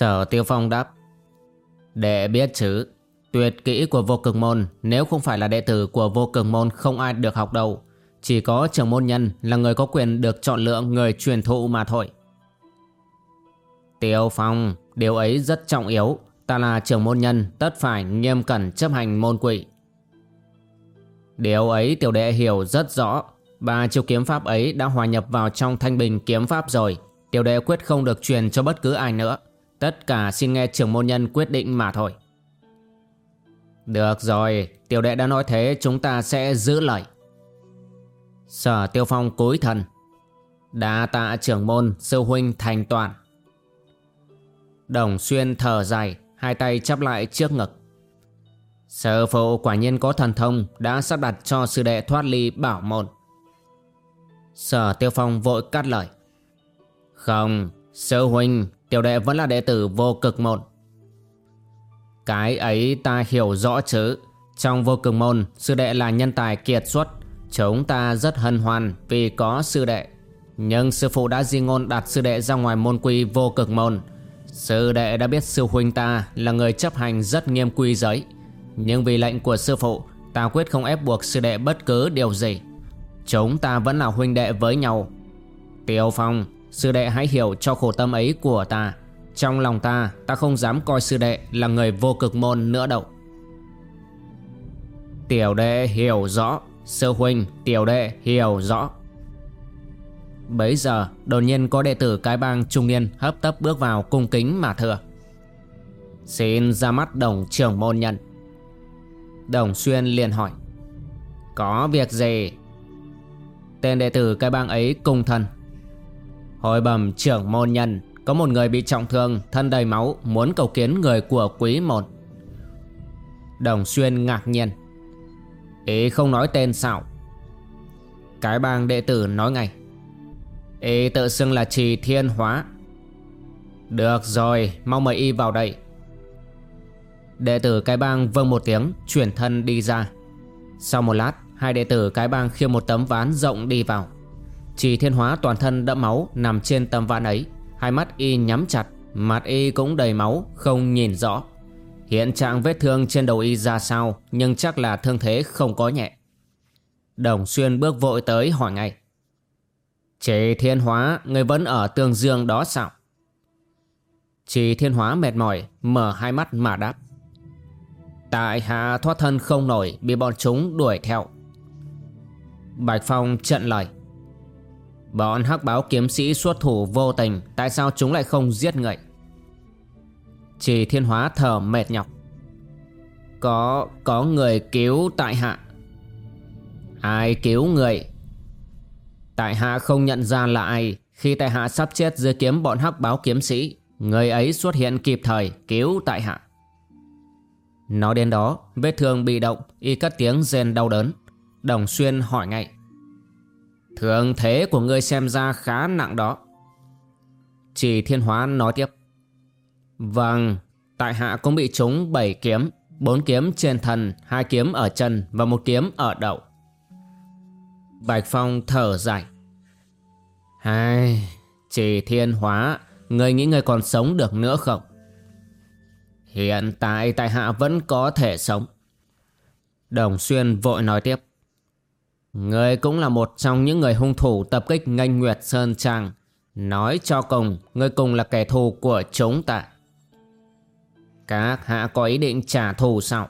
Sở Tiêu Phong đáp. Đệ biết chứ, Tuyệt kỹ của vô cực môn, Nếu không phải là đệ tử của vô cực môn Không ai được học đâu. Chỉ có trưởng môn nhân là người có quyền Được chọn lựa người truyền thụ mà thôi. Tiêu Phong, Điều ấy rất trọng yếu. Ta là trưởng môn nhân, Tất phải nghiêm cẩn chấp hành môn quỷ. Điều ấy tiểu đệ hiểu rất rõ. Ba chiêu kiếm pháp ấy đã hòa nhập vào trong thanh bình kiếm pháp rồi. Tiểu đệ quyết không được truyền cho bất cứ ai nữa. Tất cả xin nghe trưởng môn nhân quyết định mà thôi. Được rồi, Tiểu đệ đã nói thế, chúng ta sẽ giữ lời. Sở tiêu phong cúi thần. Đa tạ trưởng môn, sư huynh thành toàn. Đồng xuyên thở dài, Hai tay chắp lại trước ngực. Sở phụ quả nhiên có thần thông, Đã sắp đặt cho sư đệ thoát ly bảo môn. Sở tiêu phong vội cắt lời. Không, Sư huynh Tiểu đệ vẫn là đệ tử vô cực môn. Cái ấy ta hiểu rõ chứ. Trong vô cực môn, Sư đệ là nhân tài kiệt xuất. Chúng ta rất hân hoan Vì có sư đệ. Nhưng sư phụ đã di ngôn đặt sư đệ ra ngoài môn quy vô cực môn. Sư đệ đã biết sư huynh ta Là người chấp hành rất nghiêm quy giới. Nhưng vì lệnh của sư phụ, Ta quyết không ép buộc sư đệ bất cứ điều gì. Chúng ta vẫn là huynh đệ với nhau. Tiêu Phong Sư đệ hãy hiểu cho khổ tâm ấy của ta. Trong lòng ta Ta không dám coi sư đệ là người vô cực môn nữa đâu. Tiểu đệ hiểu rõ. Sư huynh, tiểu đệ hiểu rõ. Bấy giờ, đột nhiên có đệ tử cái bang trung niên hấp tấp bước vào cung kính mà thừa Xin ra mắt đồng trưởng môn nhân. Đồng xuyên liền hỏi, Có việc gì? Tên đệ tử cái bang ấy cung thần. Hồi bẩm trưởng môn nhân, Có một người bị trọng thương, Thân đầy máu, Muốn cầu kiến người của quý một Đồng xuyên ngạc nhiên. Ý không nói tên sao? Cái bang đệ tử nói ngay. Ý tự xưng là trì thiên hóa. Được rồi Mau mời y vào đây. Đệ tử cái bang vâng một tiếng, Chuyển thân đi ra. Sau một lát, Hai đệ tử cái bang khiêng một tấm ván rộng đi vào chỉ thiên hóa toàn thân đẫm máu nằm trên tấm ván ấy. Hai mắt y nhắm chặt, Mặt y cũng đầy máu, không nhìn rõ. Hiện trạng vết thương trên đầu y ra sao, Nhưng chắc là thương thế không có nhẹ. Đồng xuyên bước vội tới hỏi ngay. Chỉ thiên hóa, Người vẫn ở tương dương đó sao? Chỉ thiên hóa mệt mỏi, Mở hai mắt mà đáp. Tại hạ thoát thân không nổi, Bị bọn chúng đuổi theo. Bạch Phong trận lời. Bọn hắc báo kiếm sĩ xuất thủ vô tình, Tại sao chúng lại không giết người? Chỉ thiên hóa thở mệt nhọc. Có có người cứu tại hạ. Ai cứu người? Tại hạ không nhận ra là ai. Khi tại hạ sắp chết dưới kiếm bọn hắc báo kiếm sĩ, Người ấy xuất hiện kịp thời, cứu tại hạ. Nói đến đó, Vết thương bị động, Y cất tiếng rên đau đớn. Đồng xuyên hỏi ngay. Thường thế của ngươi xem ra khá nặng đó. Chỉ thiên hóa nói tiếp. Vâng Tại hạ cũng bị trúng 7 kiếm, bốn kiếm trên thân, hai kiếm ở chân Và một kiếm ở đậu Bạch Phong thở dài. Hai Chỉ thiên hóa Người nghĩ người còn sống được nữa không? Hiện tại tại hạ vẫn có thể sống. Đồng Xuyên vội nói tiếp. Người cũng là một trong những người hung thủ tập kích nganh Nguyệt Sơn Trang. Nói cho cùng, người cùng là kẻ thù của chúng ta. Các hạ có ý định trả thù sao?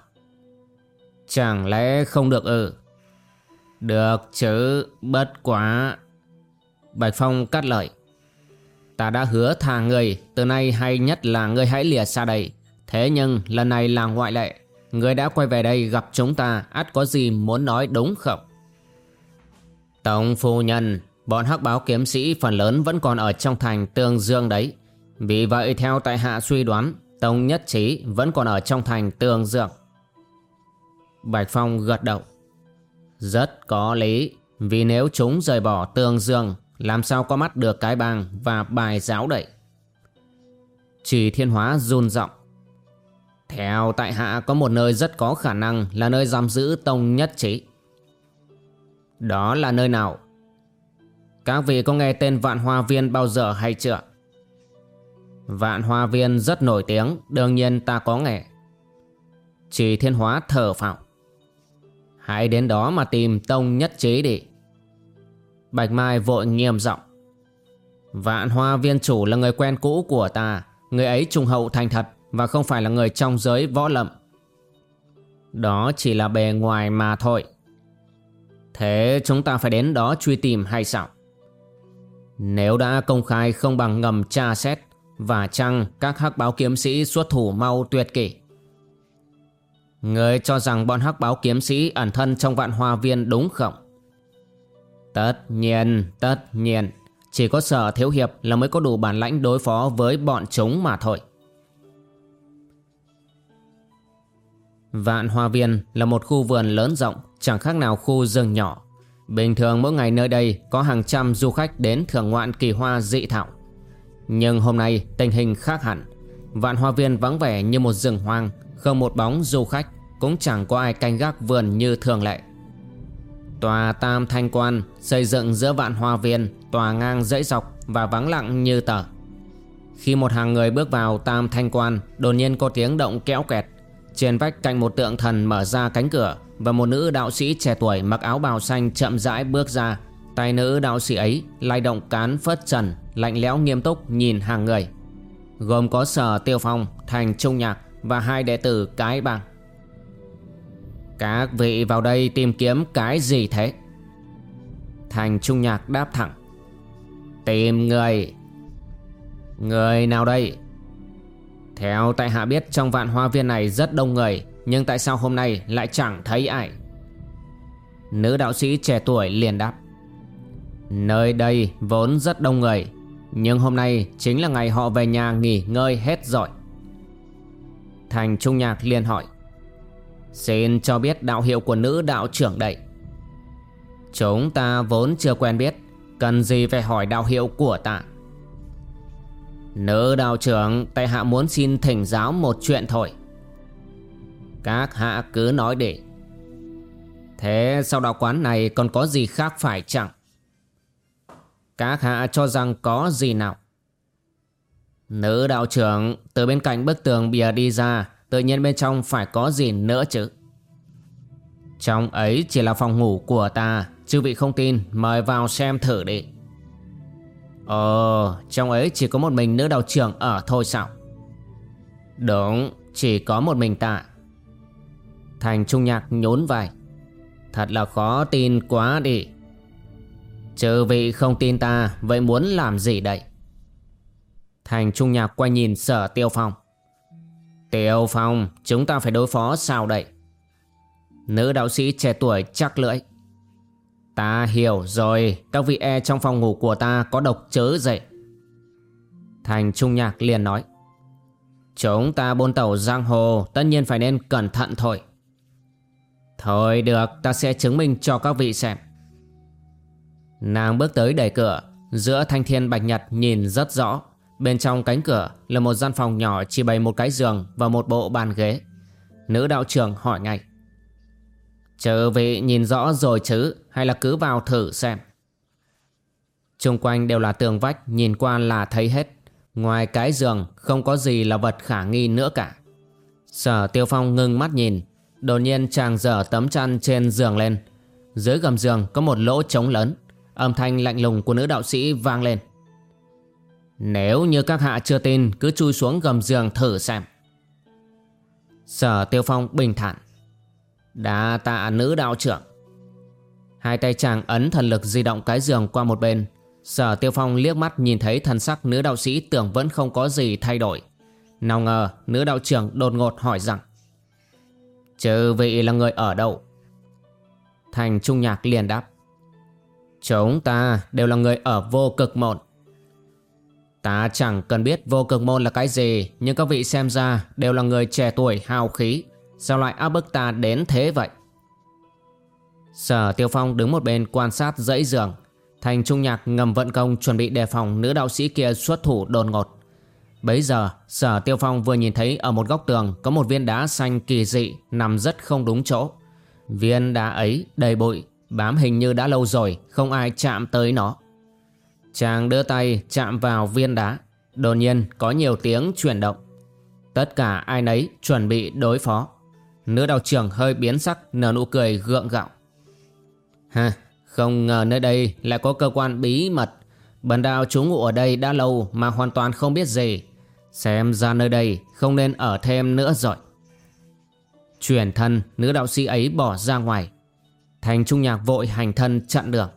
Chẳng lẽ không được ư? Được chứ, bất quá. Bạch Phong cắt lời. Ta đã hứa thà người Từ nay hay nhất là người hãy lìa xa đây Thế nhưng lần này là ngoại lệ Người đã quay về đây gặp chúng ta ắt có gì muốn nói đúng không Tổng phu nhân, Bọn hắc báo kiếm sĩ phần lớn vẫn còn ở trong thành Tương Dương đấy. Vì vậy, theo tại hạ suy đoán Tông nhất trí vẫn còn ở trong thành Tương Dương. Bạch Phong gật đầu. Rất có lý, Vì nếu chúng rời bỏ Tương Dương, Làm sao có mắt được cái bang Và bài giáo đậy? Chỉ thiên hóa run giọng. Theo tại hạ có một nơi rất có khả năng Là nơi giam giữ tông nhất trí. Đó là nơi nào? Các vị có nghe tên Vạn Hoa Viên bao giờ hay chưa? Vạn Hoa Viên rất nổi tiếng, Đương nhiên ta có nghe. Chỉ thiên hóa thở phào. Hãy đến đó mà tìm tông nhất trí đi. Bạch Mai vội nghiêm giọng. Vạn hoa viên chủ là người quen cũ của ta. Người ấy trung hậu thành thật Và không phải là người trong giới võ lậm Đó chỉ là bề ngoài mà thôi. Thế chúng ta phải đến đó truy tìm hay sao Nếu đã công khai không bằng ngầm tra xét Và chăng các hắc báo kiếm sĩ xuất thủ mau tuyệt kỷ Người cho rằng bọn hắc báo kiếm sĩ ẩn thân trong vạn hoa viên đúng không? Tất nhiên, tất nhiên. Chỉ có sở thiếu hiệp là mới có đủ bản lãnh đối phó với bọn chúng mà thôi. Vạn Hoa Viên là một khu vườn lớn rộng, chẳng khác nào khu rừng nhỏ. Bình thường mỗi ngày nơi đây có hàng trăm du khách đến thưởng ngoạn kỳ hoa dị thảo. Nhưng hôm nay tình hình khác hẳn. Vạn Hoa Viên vắng vẻ như một rừng hoang, không một bóng du khách Cũng chẳng có ai canh gác vườn như thường lệ Tòa Tam Thanh Quan xây dựng giữa vạn hoa viên Tòa ngang dãy dọc và vắng lặng như tờ Khi một hàng người bước vào Tam Thanh Quan Đột nhiên có tiếng động kéo kẹt trên vách cạnh một tượng thần mở ra cánh cửa Và một nữ đạo sĩ trẻ tuổi mặc áo bào xanh chậm rãi bước ra Tay nữ đạo sĩ ấy lay động cán phất trần Lạnh lẽo nghiêm túc nhìn hàng người Gồm có sở tiêu phong, thành trung nhạc và hai đệ tử cái bang. Các vị vào đây tìm kiếm cái gì thế? Thành Trung Nhạc đáp thẳng. Tìm người. Người nào đây? Theo tại hạ biết, trong vạn hoa viên này rất đông người, Nhưng tại sao hôm nay lại chẳng thấy ai? Nữ đạo sĩ trẻ tuổi liền đáp. Nơi đây vốn rất đông người, Nhưng hôm nay chính là ngày họ về nhà nghỉ ngơi hết rồi. Thành Trung Nhạc liền hỏi. Xin cho biết đạo hiệu của nữ đạo trưởng đây. Chúng ta vốn chưa quen biết, Cần gì phải hỏi đạo hiệu của ta? Nữ đạo trưởng, Tại hạ muốn xin thỉnh giáo một chuyện thôi. Các hạ cứ nói để. Thế sau đạo quán này còn có gì khác phải chẳng? Các hạ cho rằng có gì nào? Nữ đạo trưởng, từ bên cạnh bức tường bìa đi ra, Tự nhiên bên trong phải có gì nữa chứ? Trong ấy chỉ là phòng ngủ của ta, Chư vị không tin, mời vào xem thử đi. Ờ, trong ấy chỉ có một mình nữ đạo trưởng ở thôi sao? Đúng chỉ có một mình ta. Thành Trung Nhạc nhốn vai. Thật là khó tin quá đi. Chư vị không tin ta Vậy muốn làm gì đây? Thành Trung Nhạc quay nhìn sở Tiêu Phong. Tiêu Phong Chúng ta phải đối phó sao đây? Nữ đạo sĩ trẻ tuổi chắc lưỡi. Ta hiểu rồi. Các vị e trong phòng ngủ của ta có độc chớ dậy. Thành Trung Nhạc liền nói, Chúng ta bôn tàu giang hồ, Tất nhiên phải nên cẩn thận thôi. Thôi được, Ta sẽ chứng minh cho các vị xem. Nàng bước tới đẩy cửa, Giữa thanh thiên bạch nhật nhìn rất rõ. Bên trong cánh cửa là một gian phòng nhỏ chỉ bày một cái giường và một bộ bàn ghế. Nữ đạo trưởng hỏi ngay. Chờ vị nhìn rõ rồi chứ? Hay là cứ vào thử xem. Trung quanh đều là tường vách, nhìn qua là thấy hết. Ngoài cái giường, không có gì là vật khả nghi nữa cả. Sở tiêu phong ngưng mắt nhìn. Đột nhiên chàng dở tấm chăn trên giường lên. Dưới gầm giường có một lỗ trống lớn. Âm thanh lạnh lùng của nữ đạo sĩ vang lên. Nếu như các hạ chưa tin, Cứ chui xuống gầm giường thử xem Sở Tiêu Phong bình thản Đa tạ nữ đạo trưởng Hai tay chàng ấn thần lực di động cái giường qua một bên Sở Tiêu Phong liếc mắt nhìn thấy thần sắc nữ đạo sĩ tưởng vẫn không có gì thay đổi. Nào ngờ, nữ đạo trưởng đột ngột hỏi rằng, Chư vị là người ở đâu? Thành Trung Nhạc liền đáp, Chúng ta đều là người ở vô cực môn Ta chẳng cần biết vô cực môn là cái gì, Nhưng các vị xem ra đều là người trẻ tuổi, hào khí Sao lại áp bức ta đến thế vậy Sở Tiêu Phong đứng một bên quan sát dãy giường. Thành Trung Nhạc ngầm vận công chuẩn bị đề phòng nữ đạo sĩ kia xuất thủ đồn ngột. Bấy giờ, Sở Tiêu Phong vừa nhìn thấy ở một góc tường Có một viên đá xanh kỳ dị nằm rất không đúng chỗ. Viên đá ấy đầy bụi, Bám hình như đã lâu rồi, Không ai chạm tới nó. Chàng đưa tay chạm vào viên đá. Đột nhiên, có nhiều tiếng chuyển động. Tất cả ai nấy chuẩn bị đối phó. Nữ đạo trưởng hơi biến sắc, nở nụ cười gượng gạo. Ha, không ngờ nơi đây lại có cơ quan bí mật. Bần đạo chú ngụ ở đây đã lâu mà hoàn toàn không biết gì. Xem ra nơi đây không nên ở thêm nữa rồi. Chuyển thân nữ đạo sĩ ấy bỏ ra ngoài. Thành trung nhạc vội hành thân chặn đường.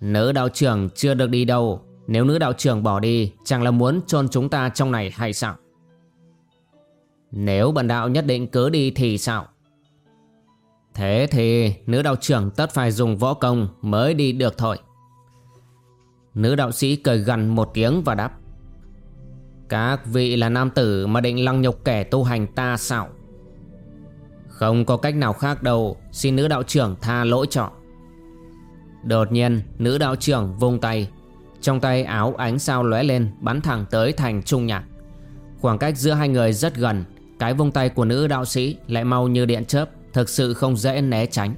Nữ đạo trưởng chưa được đi đâu. Nếu nữ đạo trưởng bỏ đi Chẳng là muốn chôn chúng ta trong này hay sao? Nếu bần đạo nhất định cứ đi thì sao? Thế thì nữ đạo trưởng tất phải dùng võ công Mới đi được thôi. Nữ đạo sĩ cười gần một tiếng và đáp, Các vị là nam tử mà định lăng nhục kẻ tu hành ta sao? Không có cách nào khác đâu, Xin nữ đạo trưởng tha lỗi cho. Đột nhiên, nữ đạo trưởng vung tay, Trong tay áo ánh sao lóe lên, Bắn thẳng tới thành trung nhạc. Khoảng cách giữa hai người rất gần, Cái vung tay của nữ đạo sĩ Lại mau như điện chớp. Thực sự không dễ né tránh.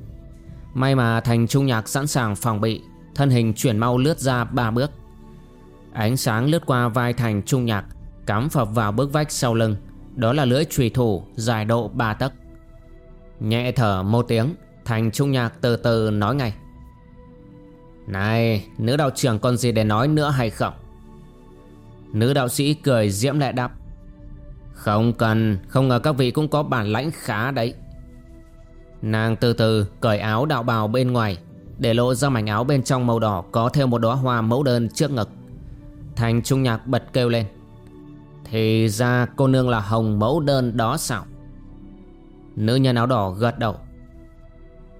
May mà thành trung nhạc sẵn sàng phòng bị, Thân hình chuyển mau lướt ra ba bước. Ánh sáng lướt qua vai thành trung nhạc, Cắm phập vào bước vách sau lưng. Đó là lưỡi trùy thủ dài độ ba tấc. Nhẹ thở một tiếng, Thành trung nhạc từ từ nói ngay. Này, nữ đạo trưởng còn gì để nói nữa hay không? Nữ đạo sĩ cười diễm lệ đáp. Không cần, Không ngờ các vị cũng có bản lãnh khá đấy. Nàng từ từ cởi áo đạo bào bên ngoài, Để lộ ra mảnh áo bên trong màu đỏ Có theo một đóa hoa mẫu đơn trước ngực. Thành trung nhạc bật kêu lên. Thì ra cô nương là hồng mẫu đơn đó sao? Nữ nhân áo đỏ gật đầu.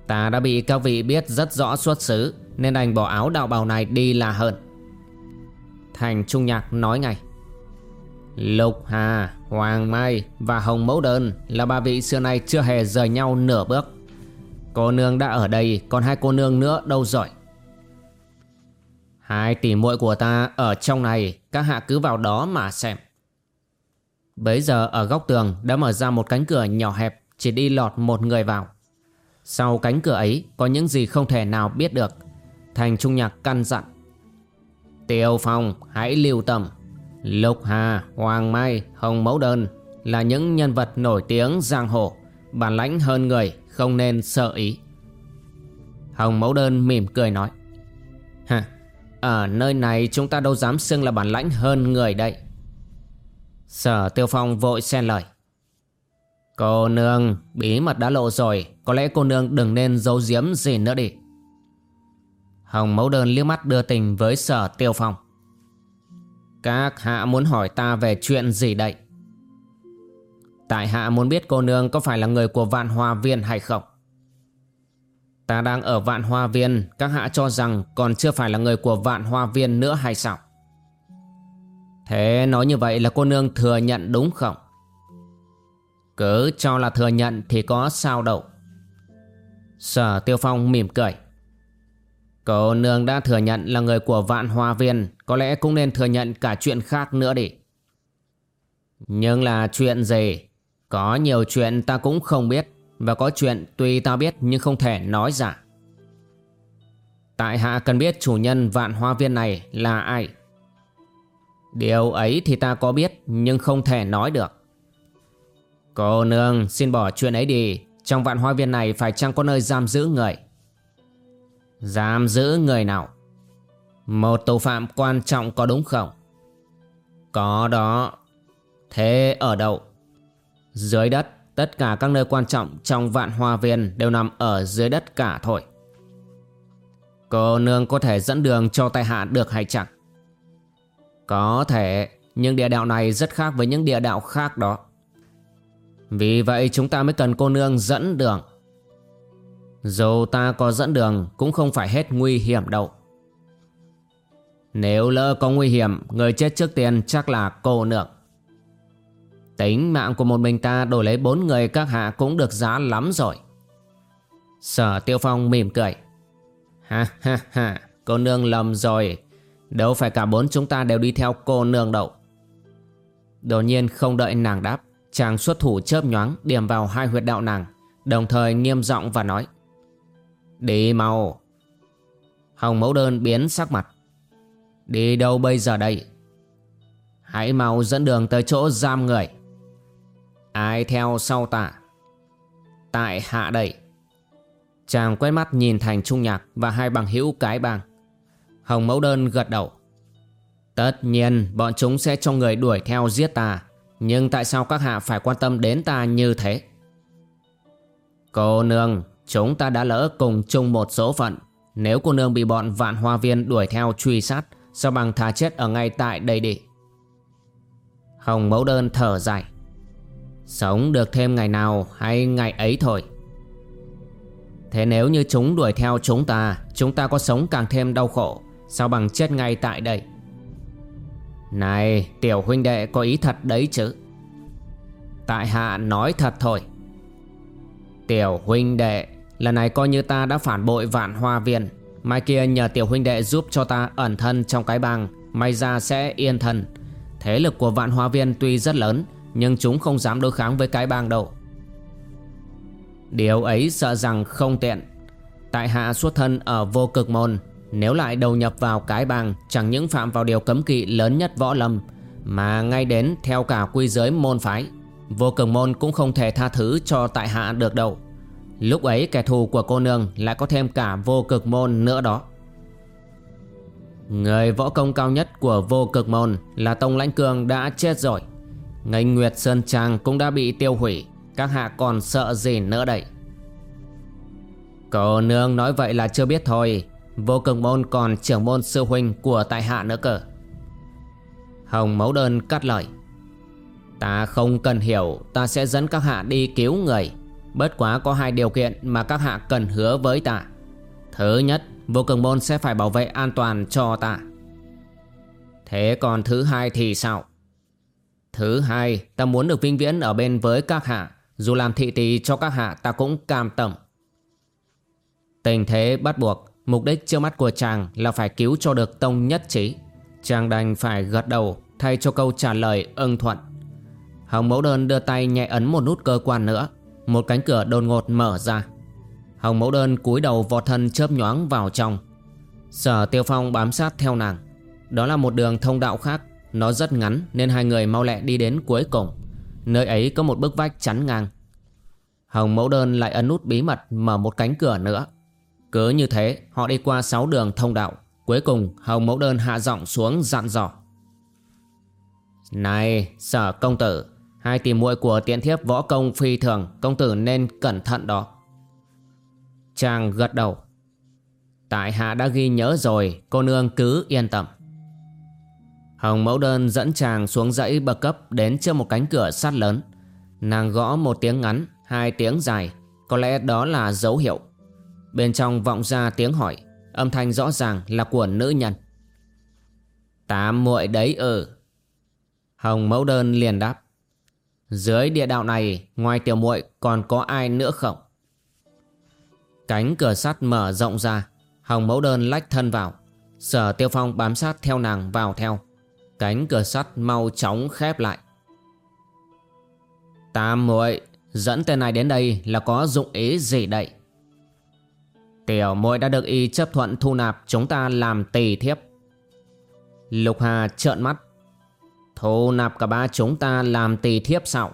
Ta đã bị các vị biết rất rõ xuất xứ, Nên đành bỏ áo đạo bào này đi là hơn. Thành Trung Nhạc nói ngay. Lục Hà, Hoàng Mai và Hồng Mẫu Đơn Là ba vị xưa nay chưa hề rời nhau nửa bước. Cô nương đã ở đây Còn hai cô nương nữa đâu rồi? Hai tỷ muội của ta ở trong này Các hạ cứ vào đó mà xem. Bấy giờ ở góc tường đã mở ra một cánh cửa nhỏ hẹp Chỉ đi lọt một người vào. Sau cánh cửa ấy có những gì không thể nào biết được. Thành Trung Nhạc căn dặn. Tiêu Phong hãy lưu tâm. Lục Hà, Hoàng Mai, Hồng Mẫu Đơn Là những nhân vật nổi tiếng giang hồ Bản lãnh hơn người không nên sợ ý Hồng Mẫu Đơn mỉm cười nói Hả, ở nơi này chúng ta đâu dám xưng là bản lãnh hơn người đây Sở Tiêu Phong vội xen lời Cô nương, bí mật đã lộ rồi, có lẽ cô nương đừng nên giấu giếm gì nữa đi. Hồng mẫu đơn liếc mắt đưa tình với sở tiêu phong. Các hạ muốn hỏi ta về chuyện gì đây? Tại hạ muốn biết cô nương có phải là người của vạn hoa viên hay không? Ta đang ở vạn hoa viên, các hạ cho rằng còn chưa phải là người của vạn hoa viên nữa hay sao? Thế nói như vậy là cô nương thừa nhận đúng không? Cứ cho là thừa nhận thì có sao đâu Sở Tiêu Phong mỉm cười Cô nương đã thừa nhận là người của vạn hoa viên. Có lẽ cũng nên thừa nhận cả chuyện khác nữa đi. Nhưng là chuyện gì? Có nhiều chuyện ta cũng không biết. Và có chuyện tuy ta biết nhưng không thể nói giả Tại hạ cần biết chủ nhân vạn hoa viên này là ai? Điều ấy thì ta có biết nhưng không thể nói được. Cô nương, xin bỏ chuyện ấy đi. Trong vạn hoa viên này phải chăng có nơi giam giữ người? Giam giữ người nào? Một tù phạm quan trọng có đúng không? Có đó. Thế ở đâu? Dưới đất. Tất cả các nơi quan trọng trong vạn hoa viên Đều nằm ở dưới đất cả thôi. Cô nương có thể dẫn đường cho tai hạ được hay chẳng? Có thể, nhưng địa đạo này rất khác với những địa đạo khác đó. Vì vậy chúng ta mới cần cô nương dẫn đường. Dù ta có dẫn đường cũng không phải hết nguy hiểm đâu. Nếu lỡ có nguy hiểm, người chết trước tiên chắc là cô nương. Tính mạng của một mình ta đổi lấy bốn người các hạ cũng được giá lắm rồi. Sở Tiêu Phong mỉm cười. Ha ha ha, cô nương lầm rồi. Đâu phải cả bốn chúng ta đều đi theo cô nương đâu. Đột nhiên không đợi nàng đáp, chàng xuất thủ chớp nhoáng điểm vào hai huyệt đạo nàng, đồng thời nghiêm giọng và nói. Đi mau. Hồng mẫu đơn biến sắc mặt. Đi đâu bây giờ đây? Hãy mau dẫn đường tới chỗ giam người. Ai theo sau ta? Tại hạ đây. Chàng quét mắt nhìn thành trung nhạc và hai bằng hữu cái bang. Hồng mẫu đơn gật đầu. Tất nhiên bọn chúng sẽ cho người đuổi theo giết ta. Nhưng tại sao các hạ phải quan tâm đến ta như thế? Cô nương, chúng ta đã lỡ cùng chung một số phận. Nếu cô nương bị bọn vạn hoa viên đuổi theo truy sát, sao bằng thà chết ở ngay tại đây đi? Hồng mẫu đơn thở dài. Sống được thêm ngày nào hay ngày ấy thôi. Thế nếu như chúng đuổi theo chúng ta Chúng ta có sống càng thêm đau khổ Sao bằng chết ngay tại đây Này tiểu huynh đệ có ý thật đấy chứ Tại hạ nói thật thôi Tiểu huynh đệ Lần này coi như ta đã phản bội vạn hoa viên. Mai kia nhờ tiểu huynh đệ giúp cho ta ẩn thân trong cái bang. May ra sẽ yên thân. Thế lực của vạn hoa viên tuy rất lớn, Nhưng chúng không dám đối kháng với cái bang đâu. Điều ấy sợ rằng không tiện. Tại hạ xuất thân ở vô cực môn, Nếu lại đầu nhập vào cái bang, Chẳng những phạm vào điều cấm kỵ lớn nhất võ lâm, Mà ngay đến theo cả quy giới môn phái. Vô cực môn cũng không thể tha thứ cho tại hạ được đâu. Lúc ấy kẻ thù của cô nương lại có thêm cả vô cực môn nữa đó. Người võ công cao nhất của vô cực môn là Tông Lãnh Cường đã chết rồi. Ngành Nguyệt Sơn Trang cũng đã bị tiêu hủy, các hạ còn sợ gì nữa đây? Cô nương nói vậy là chưa biết thôi, Vô cực môn còn trưởng môn sư huynh của tại hạ nữa cơ. Hồng mẫu đơn cắt lời. Ta không cần hiểu, Ta sẽ dẫn các hạ đi cứu người. Bất quá có hai điều kiện mà các hạ cần hứa với ta. Thứ nhất, Vô cường môn sẽ phải bảo vệ an toàn cho ta. Thế còn thứ hai thì sao? Thứ hai, Ta muốn được vinh viễn ở bên với các hạ. Dù làm thị tỷ cho các hạ, ta cũng cam tâm. Tình thế bắt buộc, Mục đích trước mắt của chàng là phải cứu cho được tông nhất trí. Chàng đành phải gật đầu, Thay cho câu trả lời ưng thuận. Hồng mẫu đơn đưa tay nhẹ ấn một nút cơ quan nữa. Một cánh cửa đột ngột mở ra. Hồng mẫu đơn cúi đầu vọt thân chớp nhoáng vào trong. Sở tiêu phong bám sát theo nàng. Đó là một đường thông đạo khác. Nó rất ngắn nên hai người mau lẹ đi đến cuối cùng. Nơi ấy có một bức vách chắn ngang. Hồng mẫu đơn lại ấn nút bí mật mở một cánh cửa nữa. Cứ như thế, họ đi qua 6 đường thông đạo. Cuối cùng, Hồng mẫu đơn hạ giọng xuống dặn dò. Này, sở công tử Hai tìm muội của tiện thiếp võ công phi thường Công tử nên cẩn thận đó Chàng gật đầu Tại hạ đã ghi nhớ rồi Cô nương cứ yên tâm Hồng mẫu đơn dẫn chàng xuống dãy bậc cấp đến trước một cánh cửa sắt lớn. Nàng gõ một tiếng ngắn, hai tiếng dài, có lẽ đó là dấu hiệu. Bên trong vọng ra tiếng hỏi, âm thanh rõ ràng là của nữ nhân. Tám muội đấy ừ. Hồng mẫu đơn liền đáp. Dưới địa đạo này, ngoài tiểu muội còn có ai nữa không? Cánh cửa sắt mở rộng ra, Hồng mẫu đơn lách thân vào. Sở tiêu phong bám sát theo nàng vào theo. Cánh cửa sắt mau chóng khép lại Tam muội Dẫn tên này đến đây là có dụng ý gì đây Tiểu muội đã được y chấp thuận thu nạp chúng ta làm tỳ thiếp Lục Hà trợn mắt Thu nạp cả ba chúng ta làm tỳ thiếp sao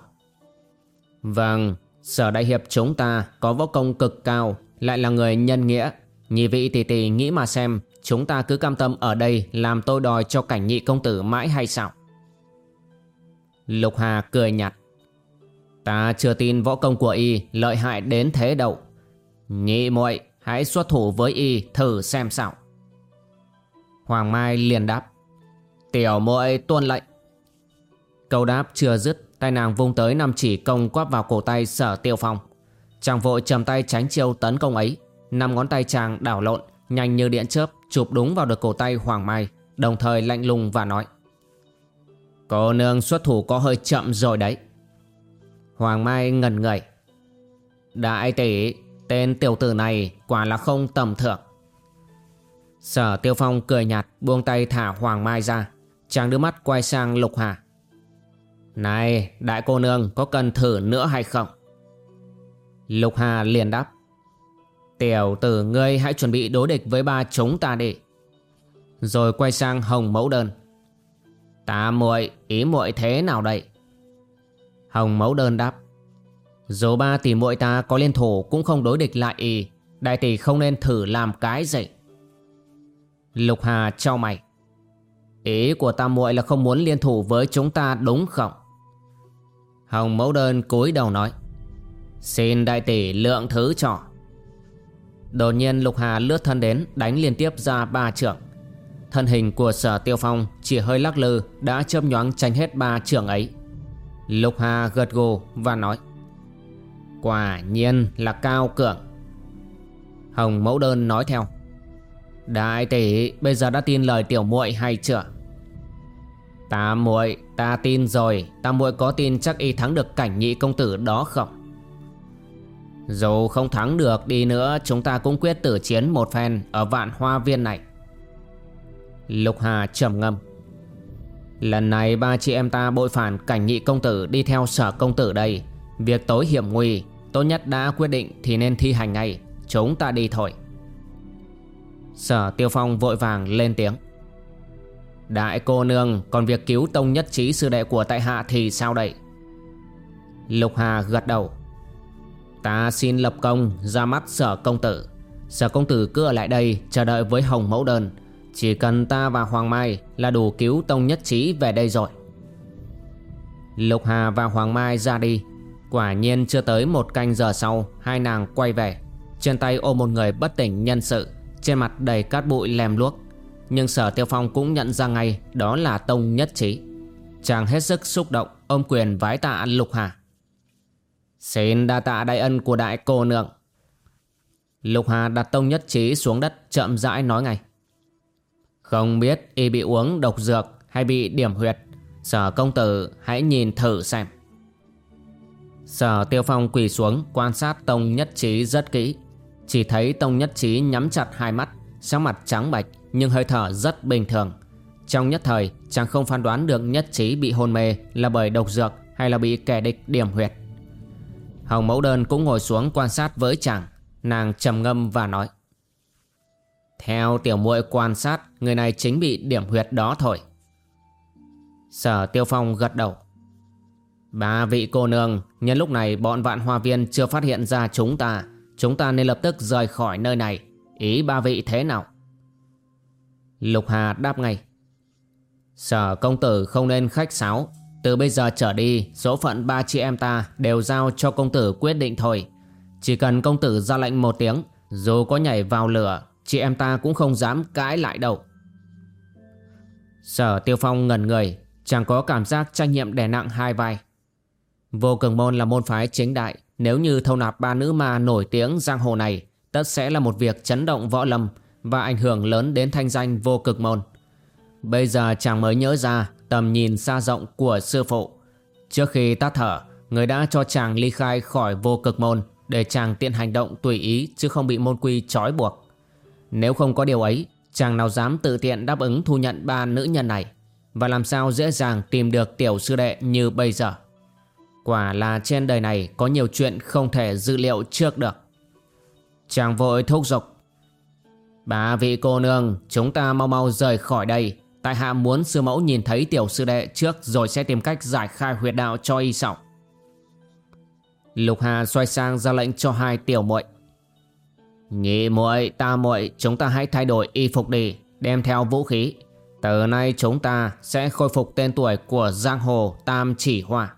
Vâng Sở đại hiệp chúng ta có võ công cực cao, Lại là người nhân nghĩa. Nhị vị tỷ tỷ nghĩ mà xem, Chúng ta cứ cam tâm ở đây Làm tôi đòi cho cảnh nhị công tử mãi hay sao? Lục Hà cười nhạt. Ta chưa tin võ công của y Lợi hại đến thế đâu. Nhị muội, Hãy xuất thủ với y thử xem sao. Hoàng Mai liền đáp. Tiểu muội tuân lệnh. Câu đáp chưa dứt Tay nàng vung tới năm chỉ công quắp vào cổ tay sở tiêu phong. Chàng vội chầm tay tránh chiêu tấn công ấy. Năm ngón tay chàng đảo lộn, Nhanh như điện chớp, Chụp đúng vào được cổ tay Hoàng Mai, Đồng thời lạnh lùng và nói, Cô nương xuất thủ có hơi chậm rồi đấy. Hoàng Mai ngần người. Đại tỷ, Tên tiểu tử này quả là không tầm thường. Sở Tiêu Phong cười nhạt, buông tay thả Hoàng Mai ra. Chàng đưa mắt quay sang Lục Hà. Này, đại cô nương, có cần thử nữa hay không? Lục Hà liền đáp. Tiểu tử ngươi hãy chuẩn bị đối địch với ba chúng ta đi. Rồi quay sang Hồng Mẫu Đơn. Ta muội, ý muội thế nào đây? Hồng Mẫu Đơn đáp. Dù ba tỷ muội ta có liên thủ cũng không đối địch lại y Đại tỷ không nên thử làm cái gì. Lục Hà trao mày. Ý của ta muội là không muốn liên thủ với chúng ta đúng không? Hồng Mẫu Đơn cúi đầu nói, Xin đại tỷ lượng thứ trò Đột nhiên Lục Hà lướt thân đến, đánh liên tiếp ra ba trưởng. Thân hình của sở tiêu phong chỉ hơi lắc lư, đã chớp nhoáng tránh hết ba trưởng ấy. Lục Hà gật gù và nói, Quả nhiên là cao cường. Hồng mẫu đơn nói theo, Đại tỷ, bây giờ đã tin lời tiểu muội hay chưa? Ta muội, ta tin rồi. Ta muội có tin chắc y thắng được cảnh nhị công tử đó không? Dù không thắng được đi nữa, Chúng ta cũng quyết tử chiến một phen Ở vạn hoa viên này. Lục Hà trầm ngâm. Lần này ba chị em ta bội phản cảnh nhị công tử đi theo sở công tử đây. Việc tối hiểm nguy, Tốt nhất đã quyết định thì nên thi hành ngay. Chúng ta đi thôi. Sở Tiêu Phong vội vàng lên tiếng. Đại cô nương, Còn việc cứu tông nhất trí sư đệ của tại hạ thì sao đây? Lục Hà gật đầu. Ta xin lập công, ra mắt sở công tử. Sở công tử cứ ở lại đây, chờ đợi với hồng mẫu đơn. Chỉ cần ta và Hoàng Mai là đủ cứu tông nhất trí về đây rồi. Lục Hà và Hoàng Mai ra đi. Quả nhiên chưa tới một canh giờ sau, Hai nàng quay về. Trên tay ôm một người bất tỉnh nhân sự, Trên mặt đầy cát bụi lem luốc. Nhưng sở tiêu phong cũng nhận ra ngay Đó là tông nhất trí. Chàng hết sức xúc động, Ôm quyền vái tạ Lục Hà. Xin đa tạ đại ân của đại cô nương. Lục Hà đặt tông nhất trí xuống đất, chậm rãi nói ngay. Không biết y bị uống độc dược hay bị điểm huyệt, Sở công tử hãy nhìn thử xem. Sở tiêu phong quỳ xuống, quan sát tông nhất trí rất kỹ. Chỉ thấy tông nhất trí nhắm chặt hai mắt, Sắc mặt trắng bạch nhưng hơi thở rất bình thường. Trong nhất thời, chàng không phán đoán được nhất trí bị hôn mê là bởi độc dược hay là bị kẻ địch điểm huyệt. Hồng mẫu đơn cũng ngồi xuống quan sát với chàng, Nàng trầm ngâm và nói, Theo tiểu muội quan sát, Người này chính bị điểm huyệt đó thôi. Sở tiêu phong gật đầu, Ba vị cô nương, Nhân lúc này bọn vạn hoa viên chưa phát hiện ra chúng ta Chúng ta nên lập tức rời khỏi nơi này. Ý ba vị thế nào? Lục Hà đáp ngay. Sở công tử không nên khách sáo. Từ bây giờ trở đi, Số phận ba chị em ta Đều giao cho công tử quyết định thôi. Chỉ cần công tử ra lệnh một tiếng, Dù có nhảy vào lửa, Chị em ta cũng không dám cãi lại đâu. Sở Tiêu Phong ngẩn người, Chẳng có cảm giác trách nhiệm đè nặng hai vai. Vô cường môn là môn phái chính đại, Nếu như thâu nạp ba nữ ma nổi tiếng giang hồ này, Tất sẽ là một việc chấn động võ lâm. Và ảnh hưởng lớn đến thanh danh vô cực môn Bây giờ chàng mới nhớ ra tầm nhìn xa rộng của sư phụ. Trước khi tắt thở, người đã cho chàng ly khai khỏi vô cực môn để chàng tiện hành động tùy ý chứ không bị môn quy trói buộc. Nếu không có điều ấy, chàng nào dám tự tiện đáp ứng thu nhận ba nữ nhân này và làm sao dễ dàng tìm được tiểu sư đệ như bây giờ. Quả là trên đời này có nhiều chuyện không thể dự liệu trước được. Chàng vội thúc giục bà vị cô nương, chúng ta mau mau rời khỏi đây Tại hạ muốn sư mẫu nhìn thấy tiểu sư đệ trước rồi sẽ tìm cách giải khai huyệt đạo cho y xong. Lục Hà xoay sang ra lệnh cho hai tiểu muội. Nhị muội, ta muội, chúng ta hãy thay đổi y phục đi, đem theo vũ khí. Từ nay chúng ta sẽ khôi phục tên tuổi của giang hồ Tam Chỉ Hoa.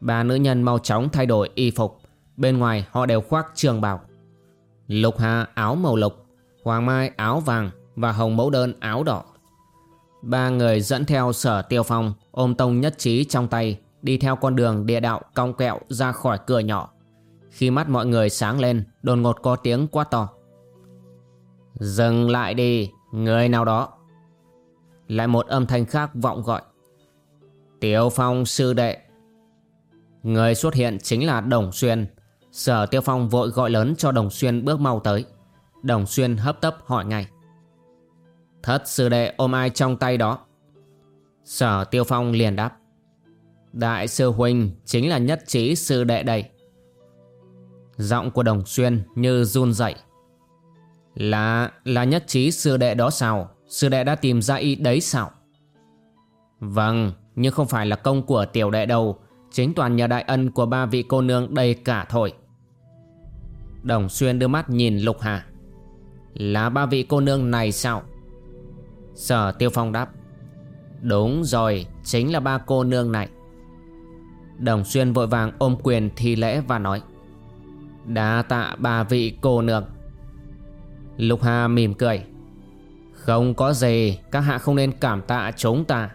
Ba nữ nhân mau chóng thay đổi y phục, bên ngoài họ đều khoác trường bào. Lục Hà áo màu lục, Hoàng Mai áo vàng Và Hồng Mẫu Đơn áo đỏ. Ba người dẫn theo sở tiêu phong Ôm tông nhất trí trong tay, Đi theo con đường địa đạo cong kẹo ra khỏi cửa nhỏ. Khi mắt mọi người sáng lên, Đột ngột có tiếng quát to. Dừng lại đi, Người nào đó. Lại một âm thanh khác vọng gọi. Tiêu phong sư đệ. Người xuất hiện chính là Đồng Xuyên. Sở Tiêu Phong vội gọi lớn cho Đồng Xuyên bước mau tới. Đồng Xuyên hấp tấp hỏi ngay. Thất sư đệ ôm ai trong tay đó? Sở Tiêu Phong liền đáp. Đại sư Huynh chính là nhất trí sư đệ đây. Giọng của Đồng Xuyên như run dậy Là, là nhất trí sư đệ đó sao? Sư đệ đã tìm ra y đấy sao? Vâng Nhưng không phải là công của tiểu đệ đâu. Chính toàn nhờ đại ân của ba vị cô nương đây cả thôi. Đồng Xuyên đưa mắt nhìn Lục Hà. Là ba vị cô nương này sao? Sở Tiêu Phong đáp. Đúng rồi, Chính là ba cô nương này. Đồng Xuyên vội vàng ôm quyền thi lễ và nói, Đa tạ ba vị cô nương. Lục Hà mỉm cười, Không có gì, Các hạ không nên cảm tạ chúng ta.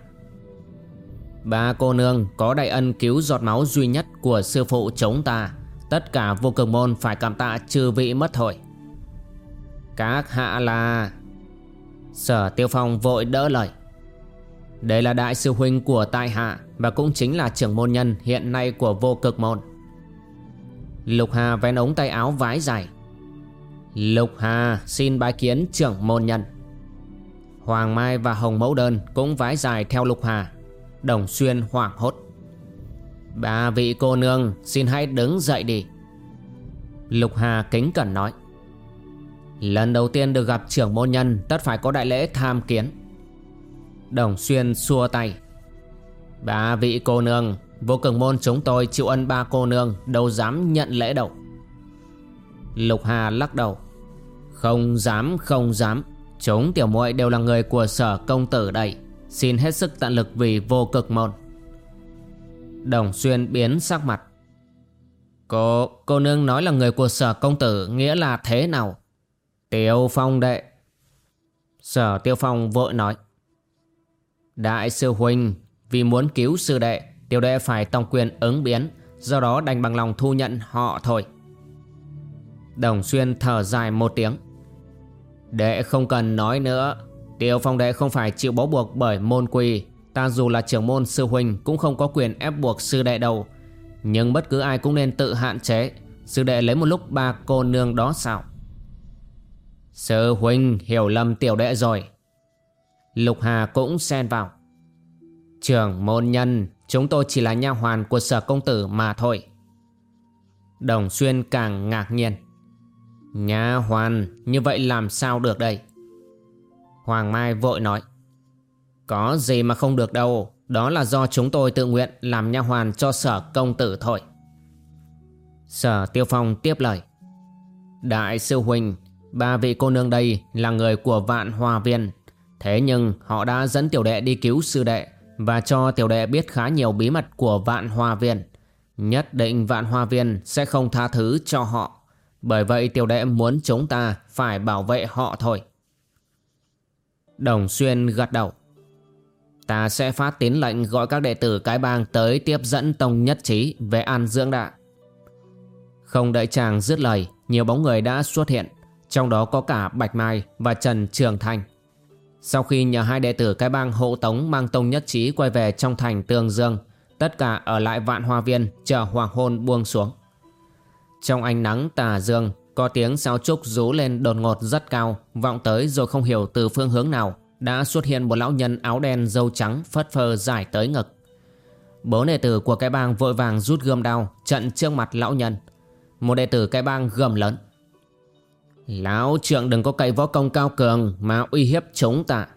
Ba cô nương có đại ân cứu giọt máu duy nhất của sư phụ chúng ta. Tất cả vô cực môn phải cảm tạ trừ vị mất thôi. Các hạ là Sở Tiêu Phong vội đỡ lời. Đây là đại sư huynh của tại hạ Và cũng chính là trưởng môn nhân hiện nay của vô cực môn. Lục Hà vén ống tay áo vái dài. Lục Hà xin bái kiến trưởng môn nhân. Hoàng Mai và Hồng Mẫu Đơn cũng vái dài theo Lục Hà, Đồng Xuyên hoảng hốt. Ba vị cô nương, xin hãy đứng dậy đi. Lục Hà kính cẩn nói. Lần đầu tiên được gặp trưởng môn nhân, Tất phải có đại lễ tham kiến. Đồng Xuyên xua tay. Ba vị cô nương, Vô cường môn chúng tôi chịu ân ba cô nương, Đâu dám nhận lễ đâu. Lục Hà lắc đầu. Không dám không dám. Chúng tiểu muội đều là người của sở công tử đây. Xin hết sức tận lực vì vô cực môn. Đồng Xuyên biến sắc mặt. Cô, cô nương nói là người của sở công tử Nghĩa là thế nào? Tiêu Phong đệ. Sở Tiêu Phong vội nói. Đại sư Huynh Vì muốn cứu sư đệ Tiểu đệ phải tòng quyền ứng biến Do đó đành bằng lòng thu nhận họ thôi. Đồng Xuyên thở dài một tiếng. Đệ không cần nói nữa Tiêu Phong đệ không phải chịu bó buộc bởi môn quy. Ta dù là trưởng môn, sư huynh Cũng không có quyền ép buộc sư đệ đâu. Nhưng bất cứ ai cũng nên tự hạn chế. Sư đệ lấy một lúc ba cô nương đó sao? Sư huynh hiểu lầm tiểu đệ rồi. Lục Hà cũng xen vào. Trưởng môn nhân, Chúng tôi chỉ là nha hoàn của sở công tử mà thôi. Đồng Xuyên càng ngạc nhiên. Nha hoàn, Như vậy làm sao được đây? Hoàng Mai vội nói. Có gì mà không được đâu. Đó là do chúng tôi tự nguyện Làm nha hoàn cho sở công tử thôi. Sở Tiêu Phong tiếp lời. Đại sư Huynh Ba vị cô nương đây là người của vạn hòa viên. Thế nhưng họ đã dẫn tiểu đệ đi cứu sư đệ Và cho tiểu đệ biết khá nhiều bí mật của vạn hòa viên. Nhất định vạn hòa viên sẽ không tha thứ cho họ. Bởi vậy tiểu đệ muốn chúng ta phải bảo vệ họ thôi. Đồng Xuyên gật đầu. Ta sẽ phát tín lệnh gọi các đệ tử cái bang tới tiếp dẫn Tông Nhất Trí về an dưỡng đạ. Không đợi chàng dứt lời, nhiều bóng người đã xuất hiện, trong đó có cả Bạch Mai và Trần Trường Thanh. Sau khi nhờ hai đệ tử cái bang hộ tống mang Tông Nhất Trí quay về trong thành Tương Dương, tất cả ở lại vạn hoa viên chờ hoàng hôn buông xuống. Trong ánh nắng tà dương, có tiếng sao trúc rú lên đột ngột rất cao, vọng tới rồi không hiểu từ phương hướng nào, đã xuất hiện một lão nhân áo đen dâu trắng phất phơ dài tới ngực. Bốn đệ tử của cái bang vội vàng rút gươm đao, trận trước mặt lão nhân. Một đệ tử cái bang gầm lớn. Lão trượng đừng có cậy võ công cao cường mà uy hiếp chúng ta.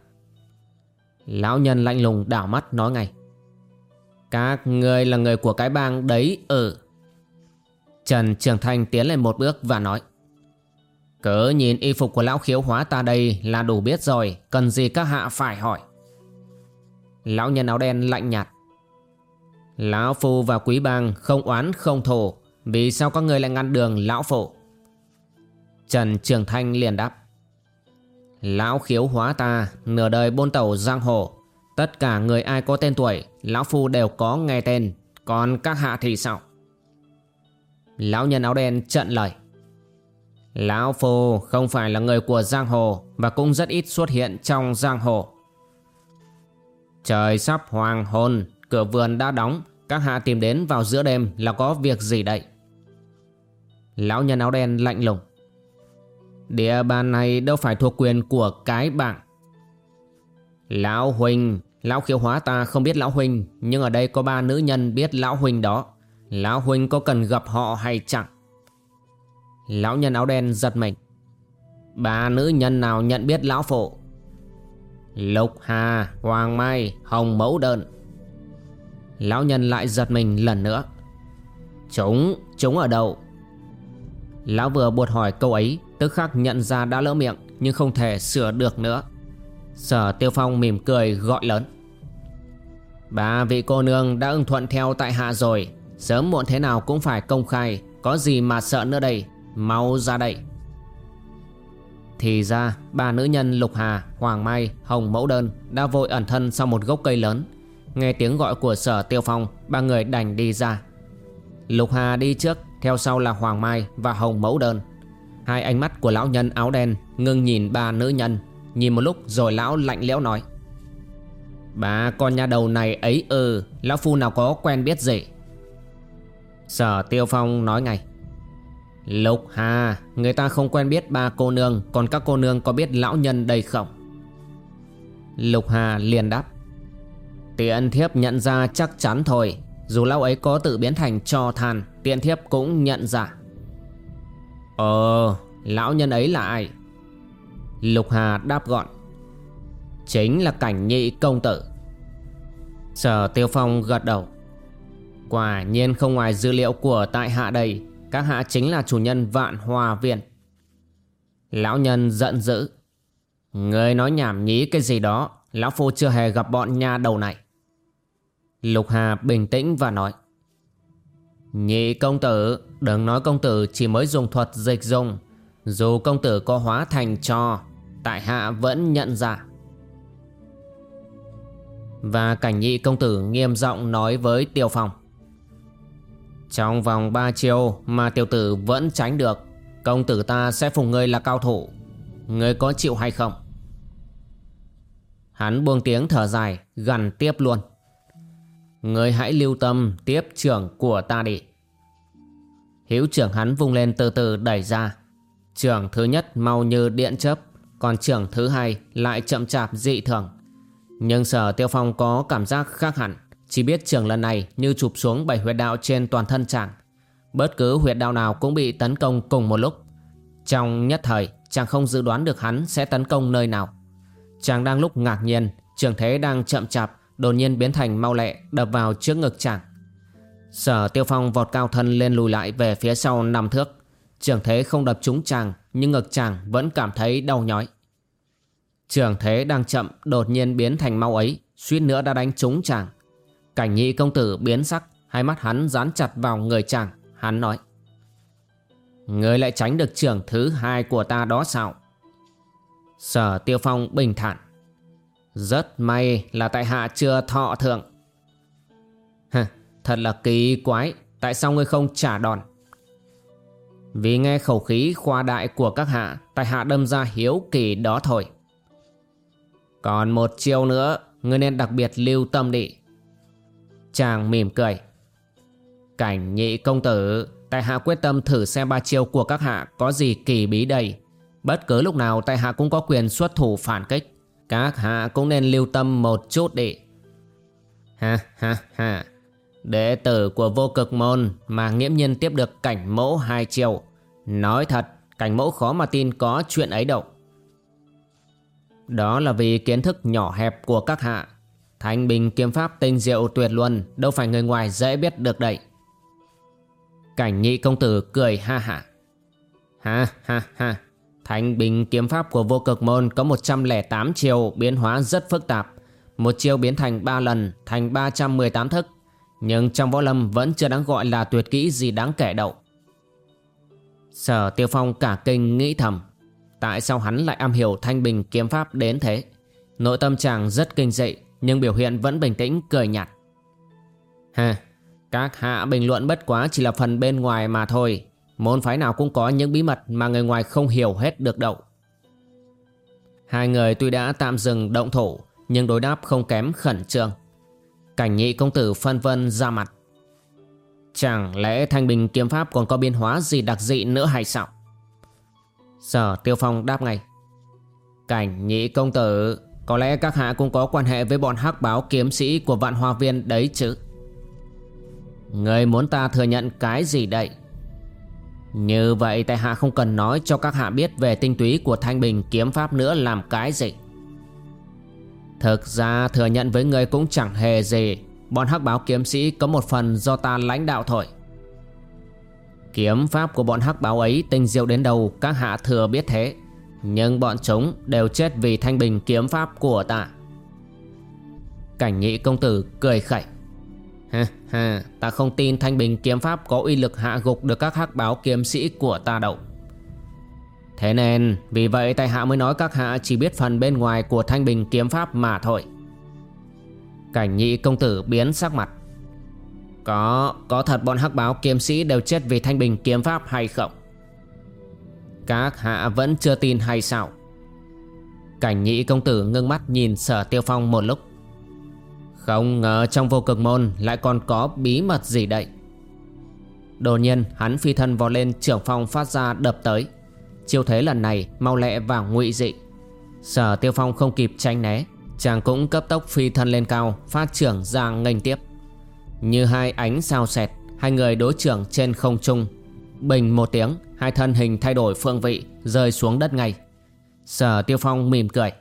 Lão nhân lạnh lùng đảo mắt nói ngay. Các người là người của cái bang đấy ừ. Trần Trường Thanh tiến lên một bước và nói. Cớ nhìn y phục của lão khiếu hóa ta đây là đủ biết rồi, Cần gì các hạ phải hỏi. Lão nhân áo đen lạnh nhạt. Lão Phu và Quý Bang không oán, không thù, Vì sao các người lại ngăn đường lão phụ? Trần Trường Thanh liền đáp. Lão khiếu hóa ta, Nửa đời bôn tàu giang hồ, Tất cả người ai có tên tuổi, Lão Phu đều có nghe tên, Còn các hạ thì sao? Lão nhân áo đen trận lời. Lão Phu không phải là người của giang hồ Và cũng rất ít xuất hiện trong giang hồ. Trời sắp hoàng hôn, Cửa vườn đã đóng, Các hạ tìm đến vào giữa đêm là có việc gì đây? Lão nhân áo đen lạnh lùng. Địa bàn này đâu phải thuộc quyền của cái bạn. Lão Huynh Lão khiêu hóa ta không biết Lão Huynh Nhưng ở đây có ba nữ nhân biết Lão Huynh đó. Lão Huynh có cần gặp họ hay chẳng? Lão nhân áo đen giật mình. Bà nữ nhân nào nhận biết Lão Phụ? Lục Hà, Hoàng Mai, Hồng Mẫu Đơn. Lão nhân lại giật mình lần nữa. Chúng, chúng ở đâu? Lão vừa buột hỏi câu ấy Tức khắc nhận ra đã lỡ miệng Nhưng không thể sửa được nữa. Sở Tiêu Phong mỉm cười gọi lớn. Bà vị cô nương đã ưng thuận theo tại hạ rồi Sớm muộn thế nào cũng phải công khai Có gì mà sợ nữa đây? Mau ra đây. Thì ra ba nữ nhân Lục Hà, Hoàng Mai, Hồng Mẫu Đơn Đã vội ẩn thân sau một gốc cây lớn. Nghe tiếng gọi của sở Tiêu Phong Ba người đành đi ra. Lục Hà đi trước Theo sau là Hoàng Mai và Hồng Mẫu Đơn. Hai ánh mắt của lão nhân áo đen Ngưng nhìn ba nữ nhân Nhìn một lúc rồi lão lạnh lẽo nói. Bà con nhà đầu này ấy ư Lão Phu nào có quen biết gì? Sở Tiêu Phong nói ngay. Lục Hà, Người ta không quen biết ba cô nương, Còn các cô nương có biết lão nhân đây không? Lục Hà liền đáp, Tiện thiếp nhận ra chắc chắn thôi, Dù lão ấy có tự biến thành cho than, Tiện thiếp cũng nhận ra. Ờ Lão nhân ấy là ai? Lục Hà đáp gọn, Chính là cảnh nhị công tử. Sở Tiêu Phong gật đầu, Quả nhiên không ngoài dữ liệu của tại hạ đây các hạ chính là chủ nhân vạn hòa viện. Lão nhân giận dữ. Người nói nhảm nhí cái gì đó, Lão Phu chưa hề gặp bọn nha đầu này. Lục Hà bình tĩnh và nói, Nhị công tử, Đừng nói công tử chỉ mới dùng thuật dịch dùng. Dù công tử có hóa thành cho, Tại hạ vẫn nhận ra. Và cảnh nhị công tử nghiêm giọng nói với Tiêu Phong trong vòng 3 chiêu mà tiểu tử vẫn tránh được, Công tử ta sẽ phùng ngươi là cao thủ. Ngươi có chịu hay không? Hắn buông tiếng thở dài Gần tiếp luôn. Ngươi hãy lưu tâm tiếp trưởng của ta đi. Hiếu trưởng hắn vung lên từ từ đẩy ra. Trưởng thứ nhất mau như điện chớp, Còn trưởng thứ hai lại chậm chạp dị thường. Nhưng sở tiêu phong có cảm giác khác hẳn. Chỉ biết trưởng lần này như chụp xuống bảy huyệt đạo trên toàn thân chàng. Bất cứ huyệt đạo nào cũng bị tấn công cùng một lúc. Trong nhất thời, chàng không dự đoán được hắn sẽ tấn công nơi nào. Chàng đang lúc ngạc nhiên, Trường thế đang chậm chạp, Đột nhiên biến thành mau lẹ, đập vào trước ngực chàng. Sở tiêu phong vọt cao thân lên lùi lại về phía sau năm thước. Trường thế không đập trúng chàng, Nhưng ngực chàng vẫn cảm thấy đau nhói. Trường thế đang chậm, đột nhiên biến thành mau ấy, Suýt nữa đã đánh trúng chàng. Cảnh nhị công tử biến sắc Hai mắt hắn dán chặt vào người chàng. Hắn nói Người lại tránh được trường thứ hai của ta đó sao? Sở tiêu phong bình thản Rất may là tại hạ chưa thọ thượng. Hừ, Thật là kỳ quái Tại sao ngươi không trả đòn? Vì nghe khẩu khí khoa đại của các hạ Tại hạ đâm ra hiếu kỳ đó thôi. Còn một chiêu nữa Ngươi nên đặc biệt lưu tâm đi. Chàng mỉm cười Cảnh nhị công tử Tại hạ quyết tâm thử xem ba chiêu của các hạ Có gì kỳ bí đây Bất cứ lúc nào tại hạ cũng có quyền xuất thủ phản kích Các hạ cũng nên lưu tâm một chút đi Ha ha ha Đệ tử của vô cực môn mà nghiễm nhiên tiếp được cảnh mẫu hai chiều. Nói thật, cảnh mẫu khó mà tin có chuyện ấy đâu. Đó là vì kiến thức nhỏ hẹp của các hạ. Thanh bình kiếm pháp tinh diệu tuyệt luân, đâu phải người ngoài dễ biết được đấy. Cảnh nhị công tử cười ha ha. Ha ha ha. Thanh bình kiếm pháp của vô cực môn có 108 chiều, biến hóa rất phức tạp. Một chiều biến thành 3 lần, thành 318 thức nhưng trong võ lâm vẫn chưa đáng gọi là tuyệt kỹ gì đáng kể đâu Sở Tiêu Phong cả kinh nghĩ thầm, Tại sao hắn lại am hiểu thanh bình kiếm pháp đến thế Nội tâm chàng rất kinh dị nhưng biểu hiện vẫn bình tĩnh, cười nhạt. Ha Các hạ bình luận bất quá chỉ là phần bên ngoài mà thôi. Môn phái nào cũng có những bí mật Mà người ngoài không hiểu hết được đâu. Hai người tuy đã tạm dừng động thủ, Nhưng đối đáp không kém khẩn trương. Cảnh nhị công tử phân vân ra mặt. Chẳng lẽ thanh bình kiếm pháp còn có biến hóa gì đặc dị nữa hay sao? Sở Tiêu Phong đáp ngay. Cảnh nhị công tử có lẽ các hạ cũng có quan hệ với bọn hắc báo kiếm sĩ của vạn hoa viên đấy chứ. Người muốn ta thừa nhận cái gì đây? Như vậy tại hạ không cần nói cho các hạ biết về tinh túy của thanh bình kiếm pháp nữa làm cái gì. Thực ra thừa nhận với người cũng chẳng hề gì. Bọn hắc báo kiếm sĩ có một phần do ta lãnh đạo thôi. Kiếm pháp của bọn hắc báo ấy tinh diệu đến đâu, các hạ thừa biết thế. Nhưng bọn chúng đều chết vì thanh bình kiếm pháp của ta. Cảnh nhị công tử cười khẩy. Ha ha, ta không tin thanh bình kiếm pháp có uy lực hạ gục được các hắc báo kiếm sĩ của ta đâu. Thế nên vì vậy tại hạ mới nói các hạ chỉ biết phần bên ngoài của thanh bình kiếm pháp mà thôi. Cảnh nhị công tử biến sắc mặt. Có, có thật bọn hắc báo kiếm sĩ đều chết vì thanh bình kiếm pháp hay không? Các hạ vẫn chưa tin hay sao? Cảnh nhị công tử ngưng mắt nhìn sở tiêu phong một lúc. Không ngờ trong vô cực môn lại còn có bí mật gì đây? Đột nhiên, hắn phi thân vò lên trưởng phong phát ra đập tới. Chiêu thế lần này mau lẹ và ngụy dị. Sở tiêu phong không kịp tránh né, Chàng cũng cấp tốc phi thân lên cao, Phát trưởng ra nghênh tiếp. Như hai ánh sao xẹt, Hai người đối trưởng trên không trung, Bình một tiếng Hai thân hình thay đổi phương vị, Rơi xuống đất ngay. Sở tiêu phong mỉm cười.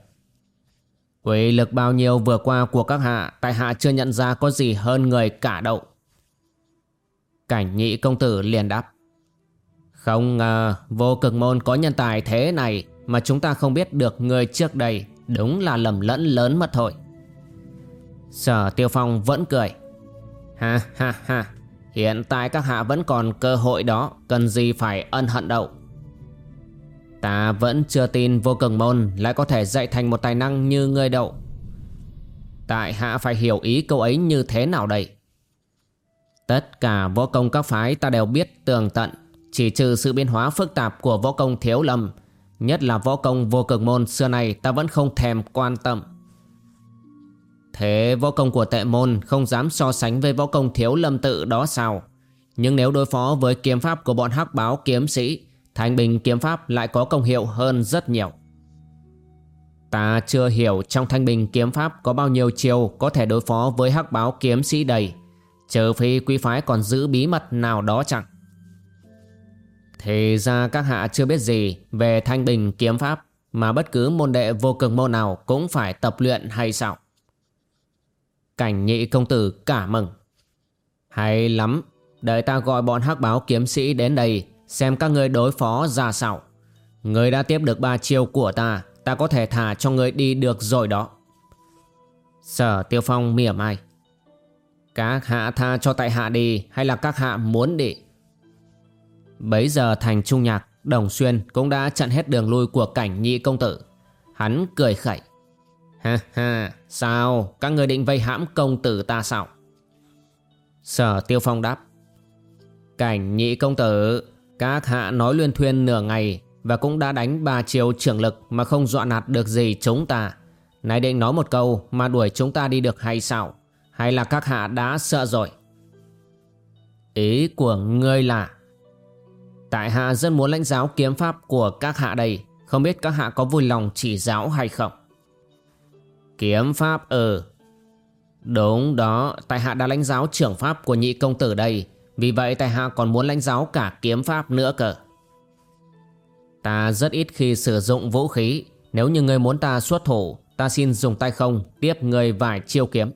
Quỷ lực bao nhiêu vừa qua của các hạ, Tại hạ chưa nhận ra có gì hơn người cả đậu Cảnh nhị công tử liền đáp. Không ngờ, vô cực môn có nhân tài thế này Mà chúng ta không biết được người trước đây Đúng là lầm lẫn lớn mất thôi. Sở Tiêu Phong vẫn cười. Ha ha ha. Hiện tại các hạ vẫn còn cơ hội đó, Cần gì phải ân hận đâu. Ta vẫn chưa tin vô cường môn Lại có thể dạy thành một tài năng như ngươi đậu Tại hạ phải hiểu ý câu ấy như thế nào đây? Tất cả võ công các phái ta đều biết tường tận, Chỉ trừ sự biến hóa phức tạp của võ công thiếu lầm Nhất là võ công vô cực môn xưa này ta vẫn không thèm quan tâm. Thế võ công của tệ môn không dám so sánh với võ công thiếu lâm tự đó sao? Nhưng nếu đối phó với kiếm pháp của bọn hắc báo kiếm sĩ Thanh bình kiếm pháp lại có công hiệu hơn rất nhiều. Ta chưa hiểu trong thanh bình kiếm pháp có bao nhiêu chiêu có thể đối phó với hắc báo kiếm sĩ đầy Trừ phi quý phái còn giữ bí mật nào đó chẳng? Thì ra các hạ chưa biết gì về thanh bình kiếm pháp, mà bất cứ môn đệ vô cực môn nào cũng phải tập luyện hay sao? Cảnh nhị công tử cả mừng. Hay lắm, đợi ta gọi bọn hắc báo kiếm sĩ đến đây xem các ngươi đối phó ra sao. Ngươi đã tiếp được ba chiêu của ta, ta có thể thả cho ngươi đi được rồi đó. Sở Tiêu Phong mỉa mai. Các hạ tha cho tại hạ đi hay là các hạ muốn đi? Bấy giờ thành trung nhạc Đồng Xuyên cũng đã chặn hết đường lui của cảnh nhị công tử Hắn cười khẩy Ha ha, Sao? Các người định vây hãm công tử ta sao? Sở Tiêu Phong đáp. Cảnh nhị công tử, Các hạ nói luyên thuyên nửa ngày Và cũng đã đánh ba chiều trưởng lực Mà không dọa nạt được gì chúng ta. Này định nói một câu Mà đuổi chúng ta đi được hay sao? Hay là các hạ đã sợ rồi? Ý của ngươi là, Tại hạ rất muốn lãnh giáo kiếm pháp của các hạ đây. Không biết các hạ có vui lòng chỉ giáo hay không? Kiếm pháp ừ. Đúng đó, Tại hạ đã lãnh giáo trưởng pháp của nhị công tử đây. Vì vậy tại hạ còn muốn lãnh giáo cả kiếm pháp nữa cơ. Ta rất ít khi sử dụng vũ khí. Nếu như người muốn ta xuất thủ, Ta xin dùng tay không, Tiếp người vài chiêu kiếm.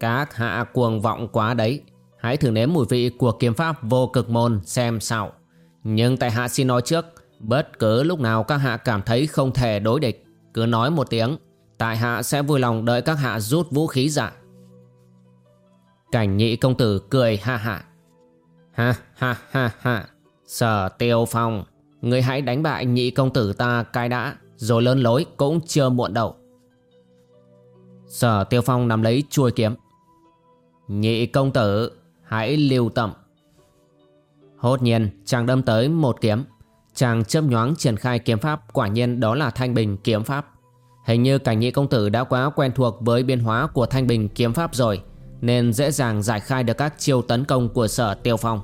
Các hạ cuồng vọng quá đấy. Hãy thử nếm mùi vị của kiếm pháp vô cực môn xem sao. Nhưng tại hạ xin nói trước, Bất cứ lúc nào các hạ cảm thấy không thể đối địch, Cứ nói một tiếng. Tại hạ sẽ vui lòng đợi các hạ rút vũ khí ra Cảnh nhị công tử cười ha ha Ha ha ha ha Sở Tiêu Phong, người hãy đánh bại nhị công tử ta cái đã, rồi lớn lối cũng chưa muộn đâu. Sở Tiêu Phong nắm lấy chuôi kiếm. Nhị công tử, hãy lưu tâm. Hốt nhiên, chàng đâm tới một kiếm. Chàng chớp nhoáng triển khai kiếm pháp, quả nhiên đó là thanh bình kiếm pháp. Hình như cảnh nhị công tử đã quá quen thuộc với biến hóa của thanh bình kiếm pháp rồi, nên dễ dàng giải khai được các chiêu tấn công của sở Tiêu Phong.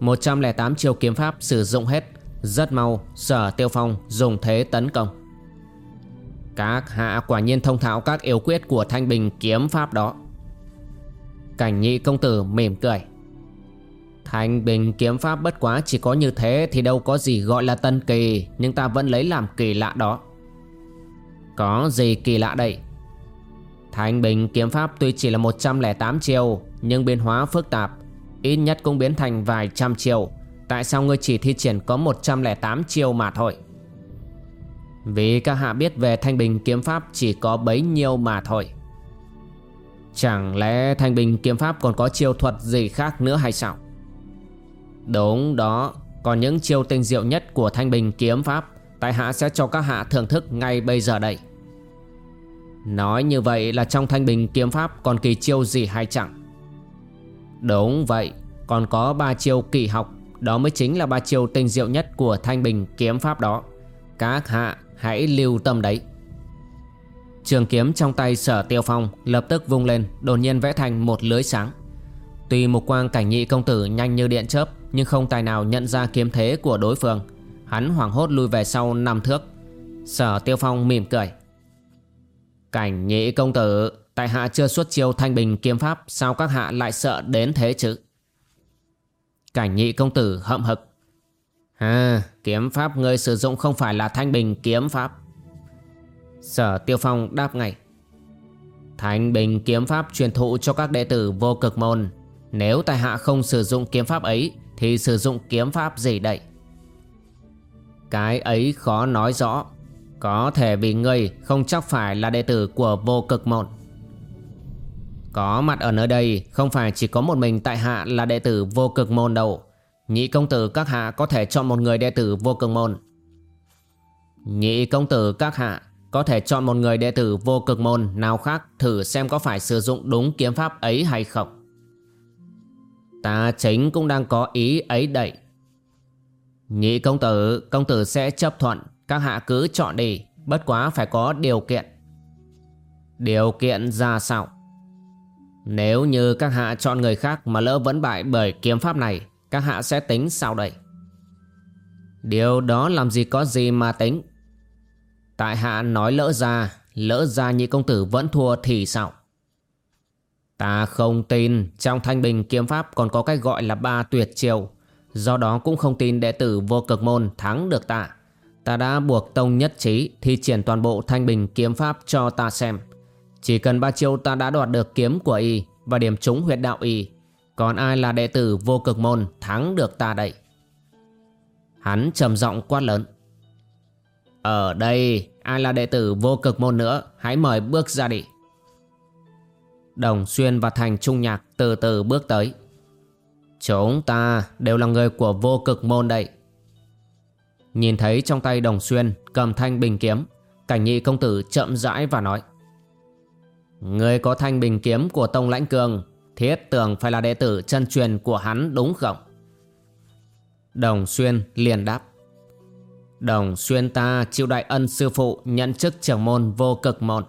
108 chiêu kiếm pháp sử dụng hết. Rất mau sở tiêu phong dùng thế tấn công. Các hạ quả nhiên thông thạo các yếu quyết của thanh bình kiếm pháp đó. Cảnh nhị công tử mỉm cười. Thanh bình kiếm pháp bất quá chỉ có như thế thì đâu có gì gọi là tân kỳ Nhưng ta vẫn lấy làm kỳ lạ đó. Có gì kỳ lạ đây? Thanh bình kiếm pháp tuy chỉ là 108 chiêu Nhưng biến hóa phức tạp. Ít nhất cũng biến thành vài trăm chiêu Tại sao ngươi chỉ thi triển có 108 chiêu mà thôi? Vì các hạ biết về thanh bình kiếm pháp chỉ có bấy nhiêu mà thôi. Chẳng lẽ thanh bình kiếm pháp còn có chiêu thuật gì khác nữa hay sao? Đúng đó Còn những chiêu tinh diệu nhất của thanh bình kiếm pháp. Tại hạ sẽ cho các hạ thưởng thức ngay bây giờ đây. Nói như vậy là trong thanh bình kiếm pháp còn kỳ chiêu gì hay chẳng? Đúng vậy, Còn có ba chiêu kỳ học, Đó mới chính là ba chiêu tinh diệu nhất Của thanh bình kiếm pháp đó. Các hạ hãy lưu tâm đấy. Trường kiếm trong tay sở tiêu phong Lập tức vung lên, Đột nhiên vẽ thành một lưới sáng. Tuy một quang cảnh nhị công tử nhanh như điện chớp, Nhưng không tài nào nhận ra kiếm thế của đối phương. Hắn hoảng hốt lui về sau năm thước. Sở tiêu phong mỉm cười. Cảnh nhị công tử, Tại hạ chưa xuất chiêu thanh bình kiếm pháp, Sao các hạ lại sợ đến thế chứ? Cảnh nhị công tử hậm hực. À kiếm pháp ngươi sử dụng không phải là thanh bình kiếm pháp. Sở tiêu phong đáp ngay. Thanh bình kiếm pháp truyền thụ cho các đệ tử vô cực môn. Nếu tại hạ không sử dụng kiếm pháp ấy, Thì sử dụng kiếm pháp gì đây? Cái ấy khó nói rõ Có thể vì ngươi, không chắc phải là đệ tử của vô cực môn có mặt ở nơi đây, không phải chỉ có một mình tại hạ là đệ tử vô cực môn đâu. Nhị công tử các hạ có thể chọn một người đệ tử vô cực môn. Nhị công tử các hạ có thể chọn một người đệ tử vô cực môn nào khác thử xem có phải sử dụng đúng kiếm pháp ấy hay không. Ta chính cũng đang có ý ấy đậy. Nhị công tử, công tử sẽ chấp thuận, các hạ cứ chọn đi, bất quá phải có điều kiện. Điều kiện ra sao? Nếu như các hạ chọn người khác mà lỡ vẫn bại bởi kiếm pháp này, các hạ sẽ tính sao đây? Điều đó làm gì có gì mà tính? Tại hạ nói lỡ ra, lỡ ra nhị công tử vẫn thua thì sao? Ta không tin trong thanh bình kiếm pháp còn có cách gọi là ba tuyệt chiêu. Do đó cũng không tin đệ tử vô cực môn thắng được ta. Ta đã buộc tông nhất trí thi triển toàn bộ thanh bình kiếm pháp cho ta xem. Chỉ cần ba chiêu ta đã đoạt được kiếm của y và điểm trúng huyệt đạo y. Còn ai là đệ tử vô cực môn thắng được ta đây? Hắn trầm giọng quát lớn. Ở đây, ai là đệ tử vô cực môn nữa, hãy mời bước ra đi. Đồng Xuyên và Thành Trung Nhạc từ từ bước tới. Chúng ta đều là người của vô cực môn đây. Nhìn thấy trong tay Đồng Xuyên cầm thanh bình kiếm, cảnh nhị công tử chậm rãi và nói. Người có thanh bình kiếm của Tông Lãnh Cường Thiết tưởng phải là đệ tử chân truyền của hắn đúng không? Đồng Xuyên liền đáp Đồng Xuyên ta chịu đại ân sư phụ nhận chức trưởng môn vô cực môn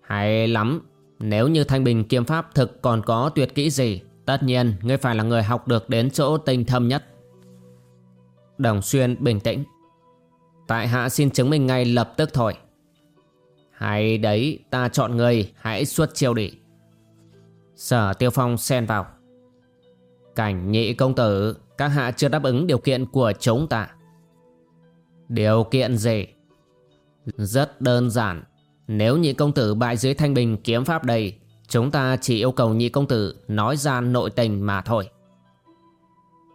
Hay lắm Nếu như thanh bình kiếm pháp thực còn có tuyệt kỹ gì Tất nhiên, ngươi phải là người học được đến chỗ tinh thâm nhất. Đồng Xuyên bình tĩnh. Tại hạ xin chứng minh ngay lập tức thôi. Hay đấy, ta chọn người hãy xuất chiêu đi. Sở Tiêu Phong xen vào. Cảnh nhị công tử, Các hạ chưa đáp ứng điều kiện của chúng ta. Điều kiện gì? Rất đơn giản. Nếu nhị công tử bại dưới thanh bình kiếm pháp đây Chúng ta chỉ yêu cầu nhị công tử Nói ra nội tình mà thôi.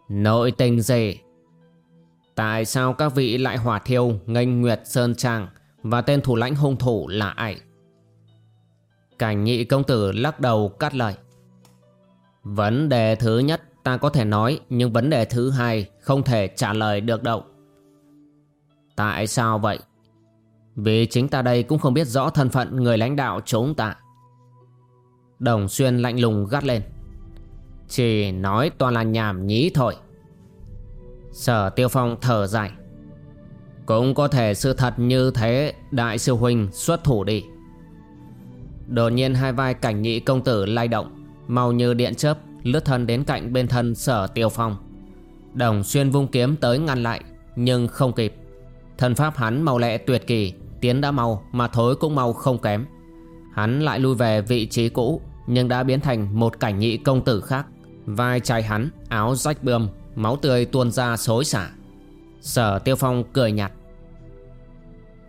Nội tình gì? Tại sao các vị lại hỏa thiêu nghênh Nguyệt Sơn Trang và tên thủ lãnh hung thủ là ai? Cảnh nhị công tử lắc đầu cắt lời. Vấn đề thứ nhất ta có thể nói, Nhưng vấn đề thứ hai không thể trả lời được đâu. Tại sao vậy? Vì chính ta đây cũng không biết rõ thân phận người lãnh đạo chúng ta. Đồng Xuyên lạnh lùng gắt lên. Chỉ nói toàn là nhảm nhí thôi. Sở Tiêu Phong thở dài. Cũng có thể sự thật như thế, Đại sư Huynh xuất thủ đi. Đột nhiên hai vai cảnh nhị công tử lay động, Mau như điện chớp, Lướt thân đến cạnh bên thân sở Tiêu Phong. Đồng Xuyên vung kiếm tới ngăn lại, Nhưng không kịp. Thần pháp hắn màu lẹ tuyệt kỳ, Tiến đã mau, mà thối cũng mau không kém. Hắn lại lui về vị trí cũ nhưng đã biến thành một cảnh nhị công tử khác. Vai trái hắn, áo rách bươm, Máu tươi tuôn ra xối xả. Sở Tiêu Phong cười nhạt.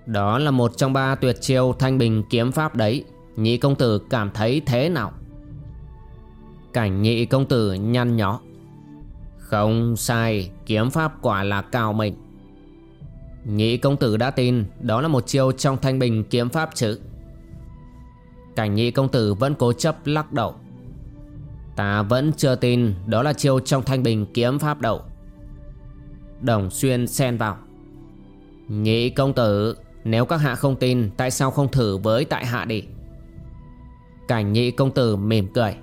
Đó là một trong ba tuyệt chiêu thanh bình kiếm pháp đấy. Nhị công tử cảm thấy thế nào? Cảnh nhị công tử nhăn nhó. Không sai, Kiếm pháp quả là cao mình Nhị công tử đã tin Đó là một chiêu trong thanh bình kiếm pháp chứ? Cảnh nhị công tử vẫn cố chấp lắc đầu. Ta vẫn chưa tin Đó là chiêu trong thanh bình kiếm pháp đậu Đồng xuyên xen vào. Nhị công tử, Nếu các hạ không tin, Tại sao không thử với tại hạ đi? Cảnh nhị công tử mỉm cười.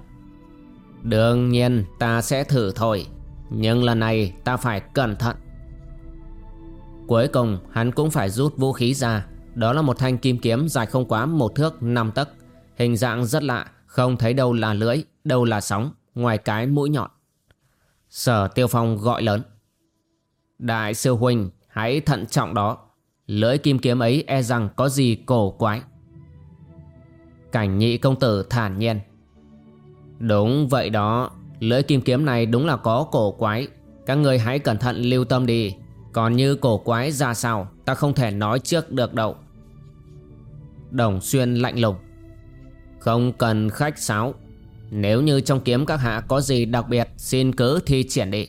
Đương nhiên ta sẽ thử thôi, Nhưng lần này ta phải cẩn thận. Cuối cùng, hắn cũng phải rút vũ khí ra. Đó là một thanh kim kiếm dài không quá một thước năm tấc. Hình dạng rất lạ, Không thấy đâu là lưỡi, Đâu là sóng, Ngoài cái mũi nhọn. Sở tiêu phong gọi lớn. Đại sư huynh Hãy thận trọng đó. Lưỡi kim kiếm ấy e rằng có gì cổ quái. Cảnh nhị công tử thản nhiên. Đúng vậy đó, Lưỡi kim kiếm này đúng là có cổ quái. Các người hãy cẩn thận lưu tâm đi. Còn như cổ quái ra sao, Ta không thể nói trước được đâu. Đồng xuyên lạnh lùng. Không cần khách sáo. Nếu như trong kiếm các hạ có gì đặc biệt, Xin cứ thi triển đi.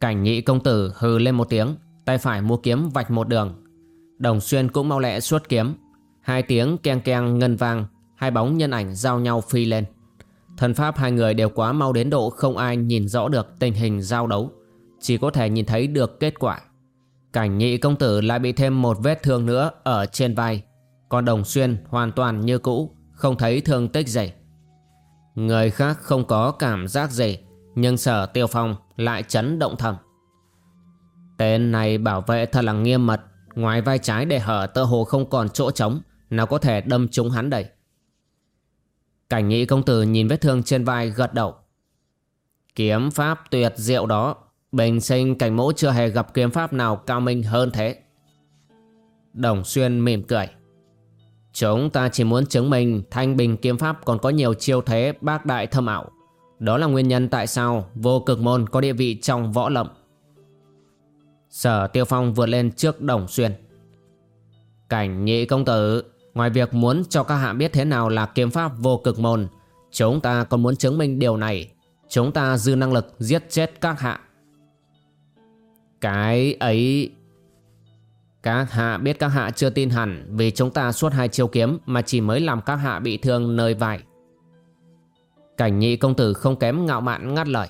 Cảnh nhị công tử hừ lên một tiếng, Tay phải mua kiếm vạch một đường. Đồng xuyên cũng mau lẹ suốt kiếm. Hai tiếng keng keng ngân vang, Hai bóng nhân ảnh giao nhau phi lên. Thần pháp hai người đều quá mau đến độ không ai nhìn rõ được tình hình giao đấu. Chỉ có thể nhìn thấy được kết quả. Cảnh nhị công tử lại bị thêm một vết thương nữa ở trên vai. Còn đồng xuyên hoàn toàn như cũ, Không thấy thương tích gì Người khác không có cảm giác gì, Nhưng sở tiêu phong lại chấn động thầm Tên này bảo vệ thật là nghiêm mật, Ngoài vai trái để hở tơ hồ không còn chỗ trống, Nào có thể đâm trúng hắn đẩy Cảnh nhị công tử nhìn vết thương trên vai gật đầu. Kiếm pháp tuyệt diệu đó. Bình sinh cảnh mẫu chưa hề gặp kiếm pháp nào cao minh hơn thế. Đồng xuyên mỉm cười. Chúng ta chỉ muốn chứng minh thanh bình kiếm pháp còn có nhiều chiêu thế bác đại thâm ảo. Đó là nguyên nhân tại sao vô cực môn có địa vị trong võ lậm. Sở tiêu phong vượt lên trước đồng xuyên. Cảnh nhị công tử, Ngoài việc muốn cho các hạ biết thế nào là kiếm pháp vô cực môn, Chúng ta còn muốn chứng minh điều này Chúng ta dư năng lực giết chết các hạ Cái ấy các hạ biết các hạ chưa tin hẳn Vì chúng ta suốt hai chiêu kiếm Mà chỉ mới làm các hạ bị thương nơi vai Cảnh nhị công tử không kém ngạo mạn ngắt lời.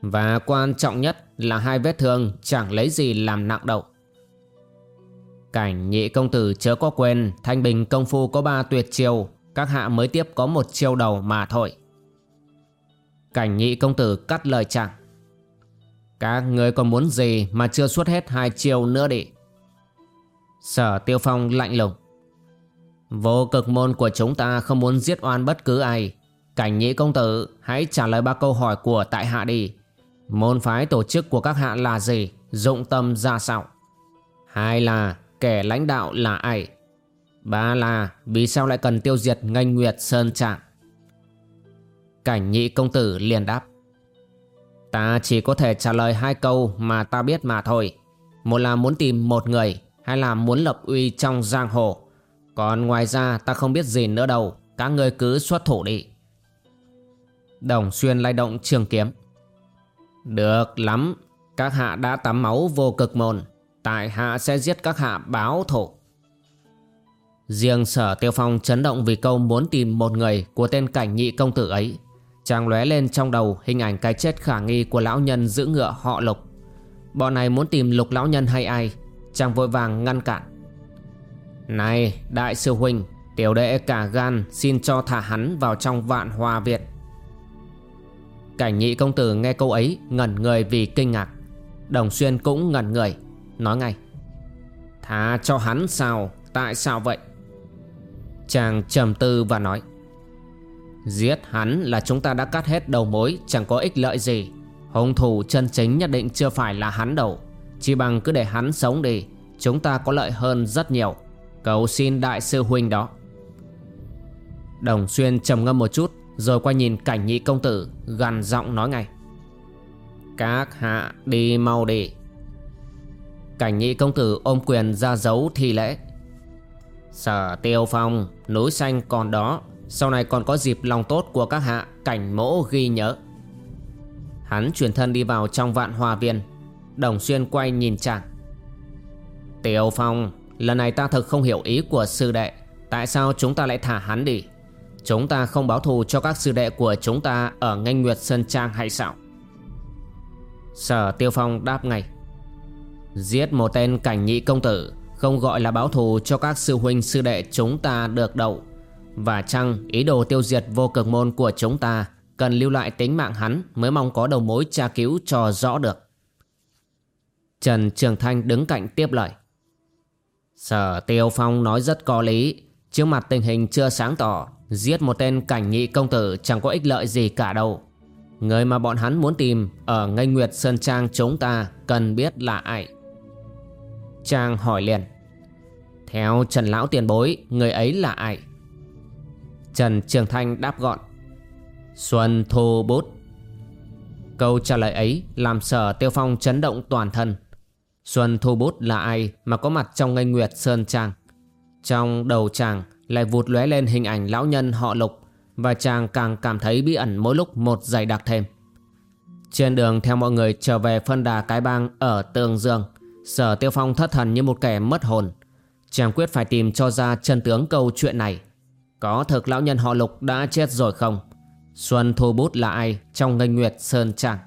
Và quan trọng nhất là hai vết thương chẳng lấy gì làm nặng đầu. Cảnh nhị công tử chớ có quên, Thanh bình công phu có ba tuyệt chiêu, Các hạ mới tiếp có một chiêu đầu mà thôi. Cảnh nhị công tử cắt lời chàng. Các người còn muốn gì mà chưa xuất hết hai chiêu nữa đi? Sở tiêu phong lạnh lùng Vô cực môn của chúng ta không muốn giết oan bất cứ ai Cảnh nhị công tử hãy trả lời ba câu hỏi của tại hạ đi Môn phái tổ chức của các hạ là gì Dụng tâm ra sao Hai là kẻ lãnh đạo là ai? Ba là vì sao lại cần tiêu diệt ngành nguyệt sơn trạng? Cảnh nhị công tử liền đáp. Ta chỉ có thể trả lời hai câu mà ta biết mà thôi. Một là muốn tìm một người, hay là muốn lập uy trong giang hồ. Còn ngoài ra ta không biết gì nữa đâu, các ngươi cứ xuất thủ đi. Đồng xuyên lay động trường kiếm. Được lắm, các hạ đã tắm máu vô cực môn. Tại hạ sẽ giết các hạ báo thù Riêng sở tiêu phong chấn động vì câu muốn tìm một người của tên cảnh nhị công tử ấy Chàng lóe lên trong đầu hình ảnh cái chết khả nghi của lão nhân giữ ngựa họ lục Bọn này muốn tìm lục lão nhân hay ai Chàng vội vàng ngăn cản. Này, đại sư huynh, Tiểu đệ cả gan xin cho thả hắn vào trong vạn hòa Việt Cảnh nhị công tử nghe câu ấy ngẩn người vì kinh ngạc. Đồng xuyên cũng ngẩn người, Nói ngay. Thả cho hắn sao? Tại sao vậy? Chàng trầm tư và nói. Giết hắn là chúng ta đã cắt hết đầu mối, Chẳng có ích lợi gì. Hung thủ chân chính nhất định chưa phải là hắn đâu. Chỉ bằng cứ để hắn sống đi, Chúng ta có lợi hơn rất nhiều. Cầu xin đại sư huynh đó. Đồng xuyên trầm ngâm một chút, Rồi quay nhìn cảnh nhị công tử Gần giọng nói ngay. Các hạ đi mau đi. Cảnh nhị công tử ôm quyền ra dấu thi lễ. Sở tiêu phong, Núi xanh còn đó, Sau này còn có dịp lòng tốt của các hạ, Cảnh mỗ ghi nhớ. Hắn chuyển thân đi vào trong vạn hòa viên. Đồng xuyên quay nhìn chàng. Tiêu phong, Lần này ta thật không hiểu ý của sư đệ. Tại sao chúng ta lại thả hắn đi? Chúng ta không báo thù cho các sư đệ của chúng ta Ở nganh nguyệt sơn trang hay sao? Sở tiêu phong đáp ngay. Giết một tên cảnh nhị công tử Không gọi là báo thù cho các sư huynh sư đệ chúng ta được đậu Và chăng ý đồ tiêu diệt vô cực môn của chúng ta Cần lưu lại tính mạng hắn Mới mong có đầu mối tra cứu cho rõ được? Trần Trường Thanh đứng cạnh tiếp lời. Sở Tiêu Phong nói rất có lý. Trước mặt tình hình chưa sáng tỏ, Giết một tên cảnh nhị công tử chẳng có ích lợi gì cả đâu. Người mà bọn hắn muốn tìm Ở ngây nguyệt Sơn Trang chúng ta Cần biết là ai? Trang hỏi liền. Theo Trần Lão tiền bối, Người ấy là ai? Trần Trường Thanh đáp gọn. Xuân Thu Bút. Câu trả lời ấy làm sở tiêu phong chấn động toàn thân. Xuân Thu Bút là ai mà có mặt trong ngây nguyệt Sơn Trang? Trong đầu chàng lại vụt lóe lên hình ảnh lão nhân họ lục Và chàng càng cảm thấy bí ẩn mỗi lúc một dày đặc thêm. Trên đường theo mọi người trở về phân đà cái bang ở Tường Dương, Sở Tiêu Phong thất thần như một kẻ mất hồn. Chàng quyết phải tìm cho ra chân tướng câu chuyện này. Có thực lão nhân họ lục đã chết rồi không? Xuân Thu Bút là ai trong ngây nguyệt Sơn Trang?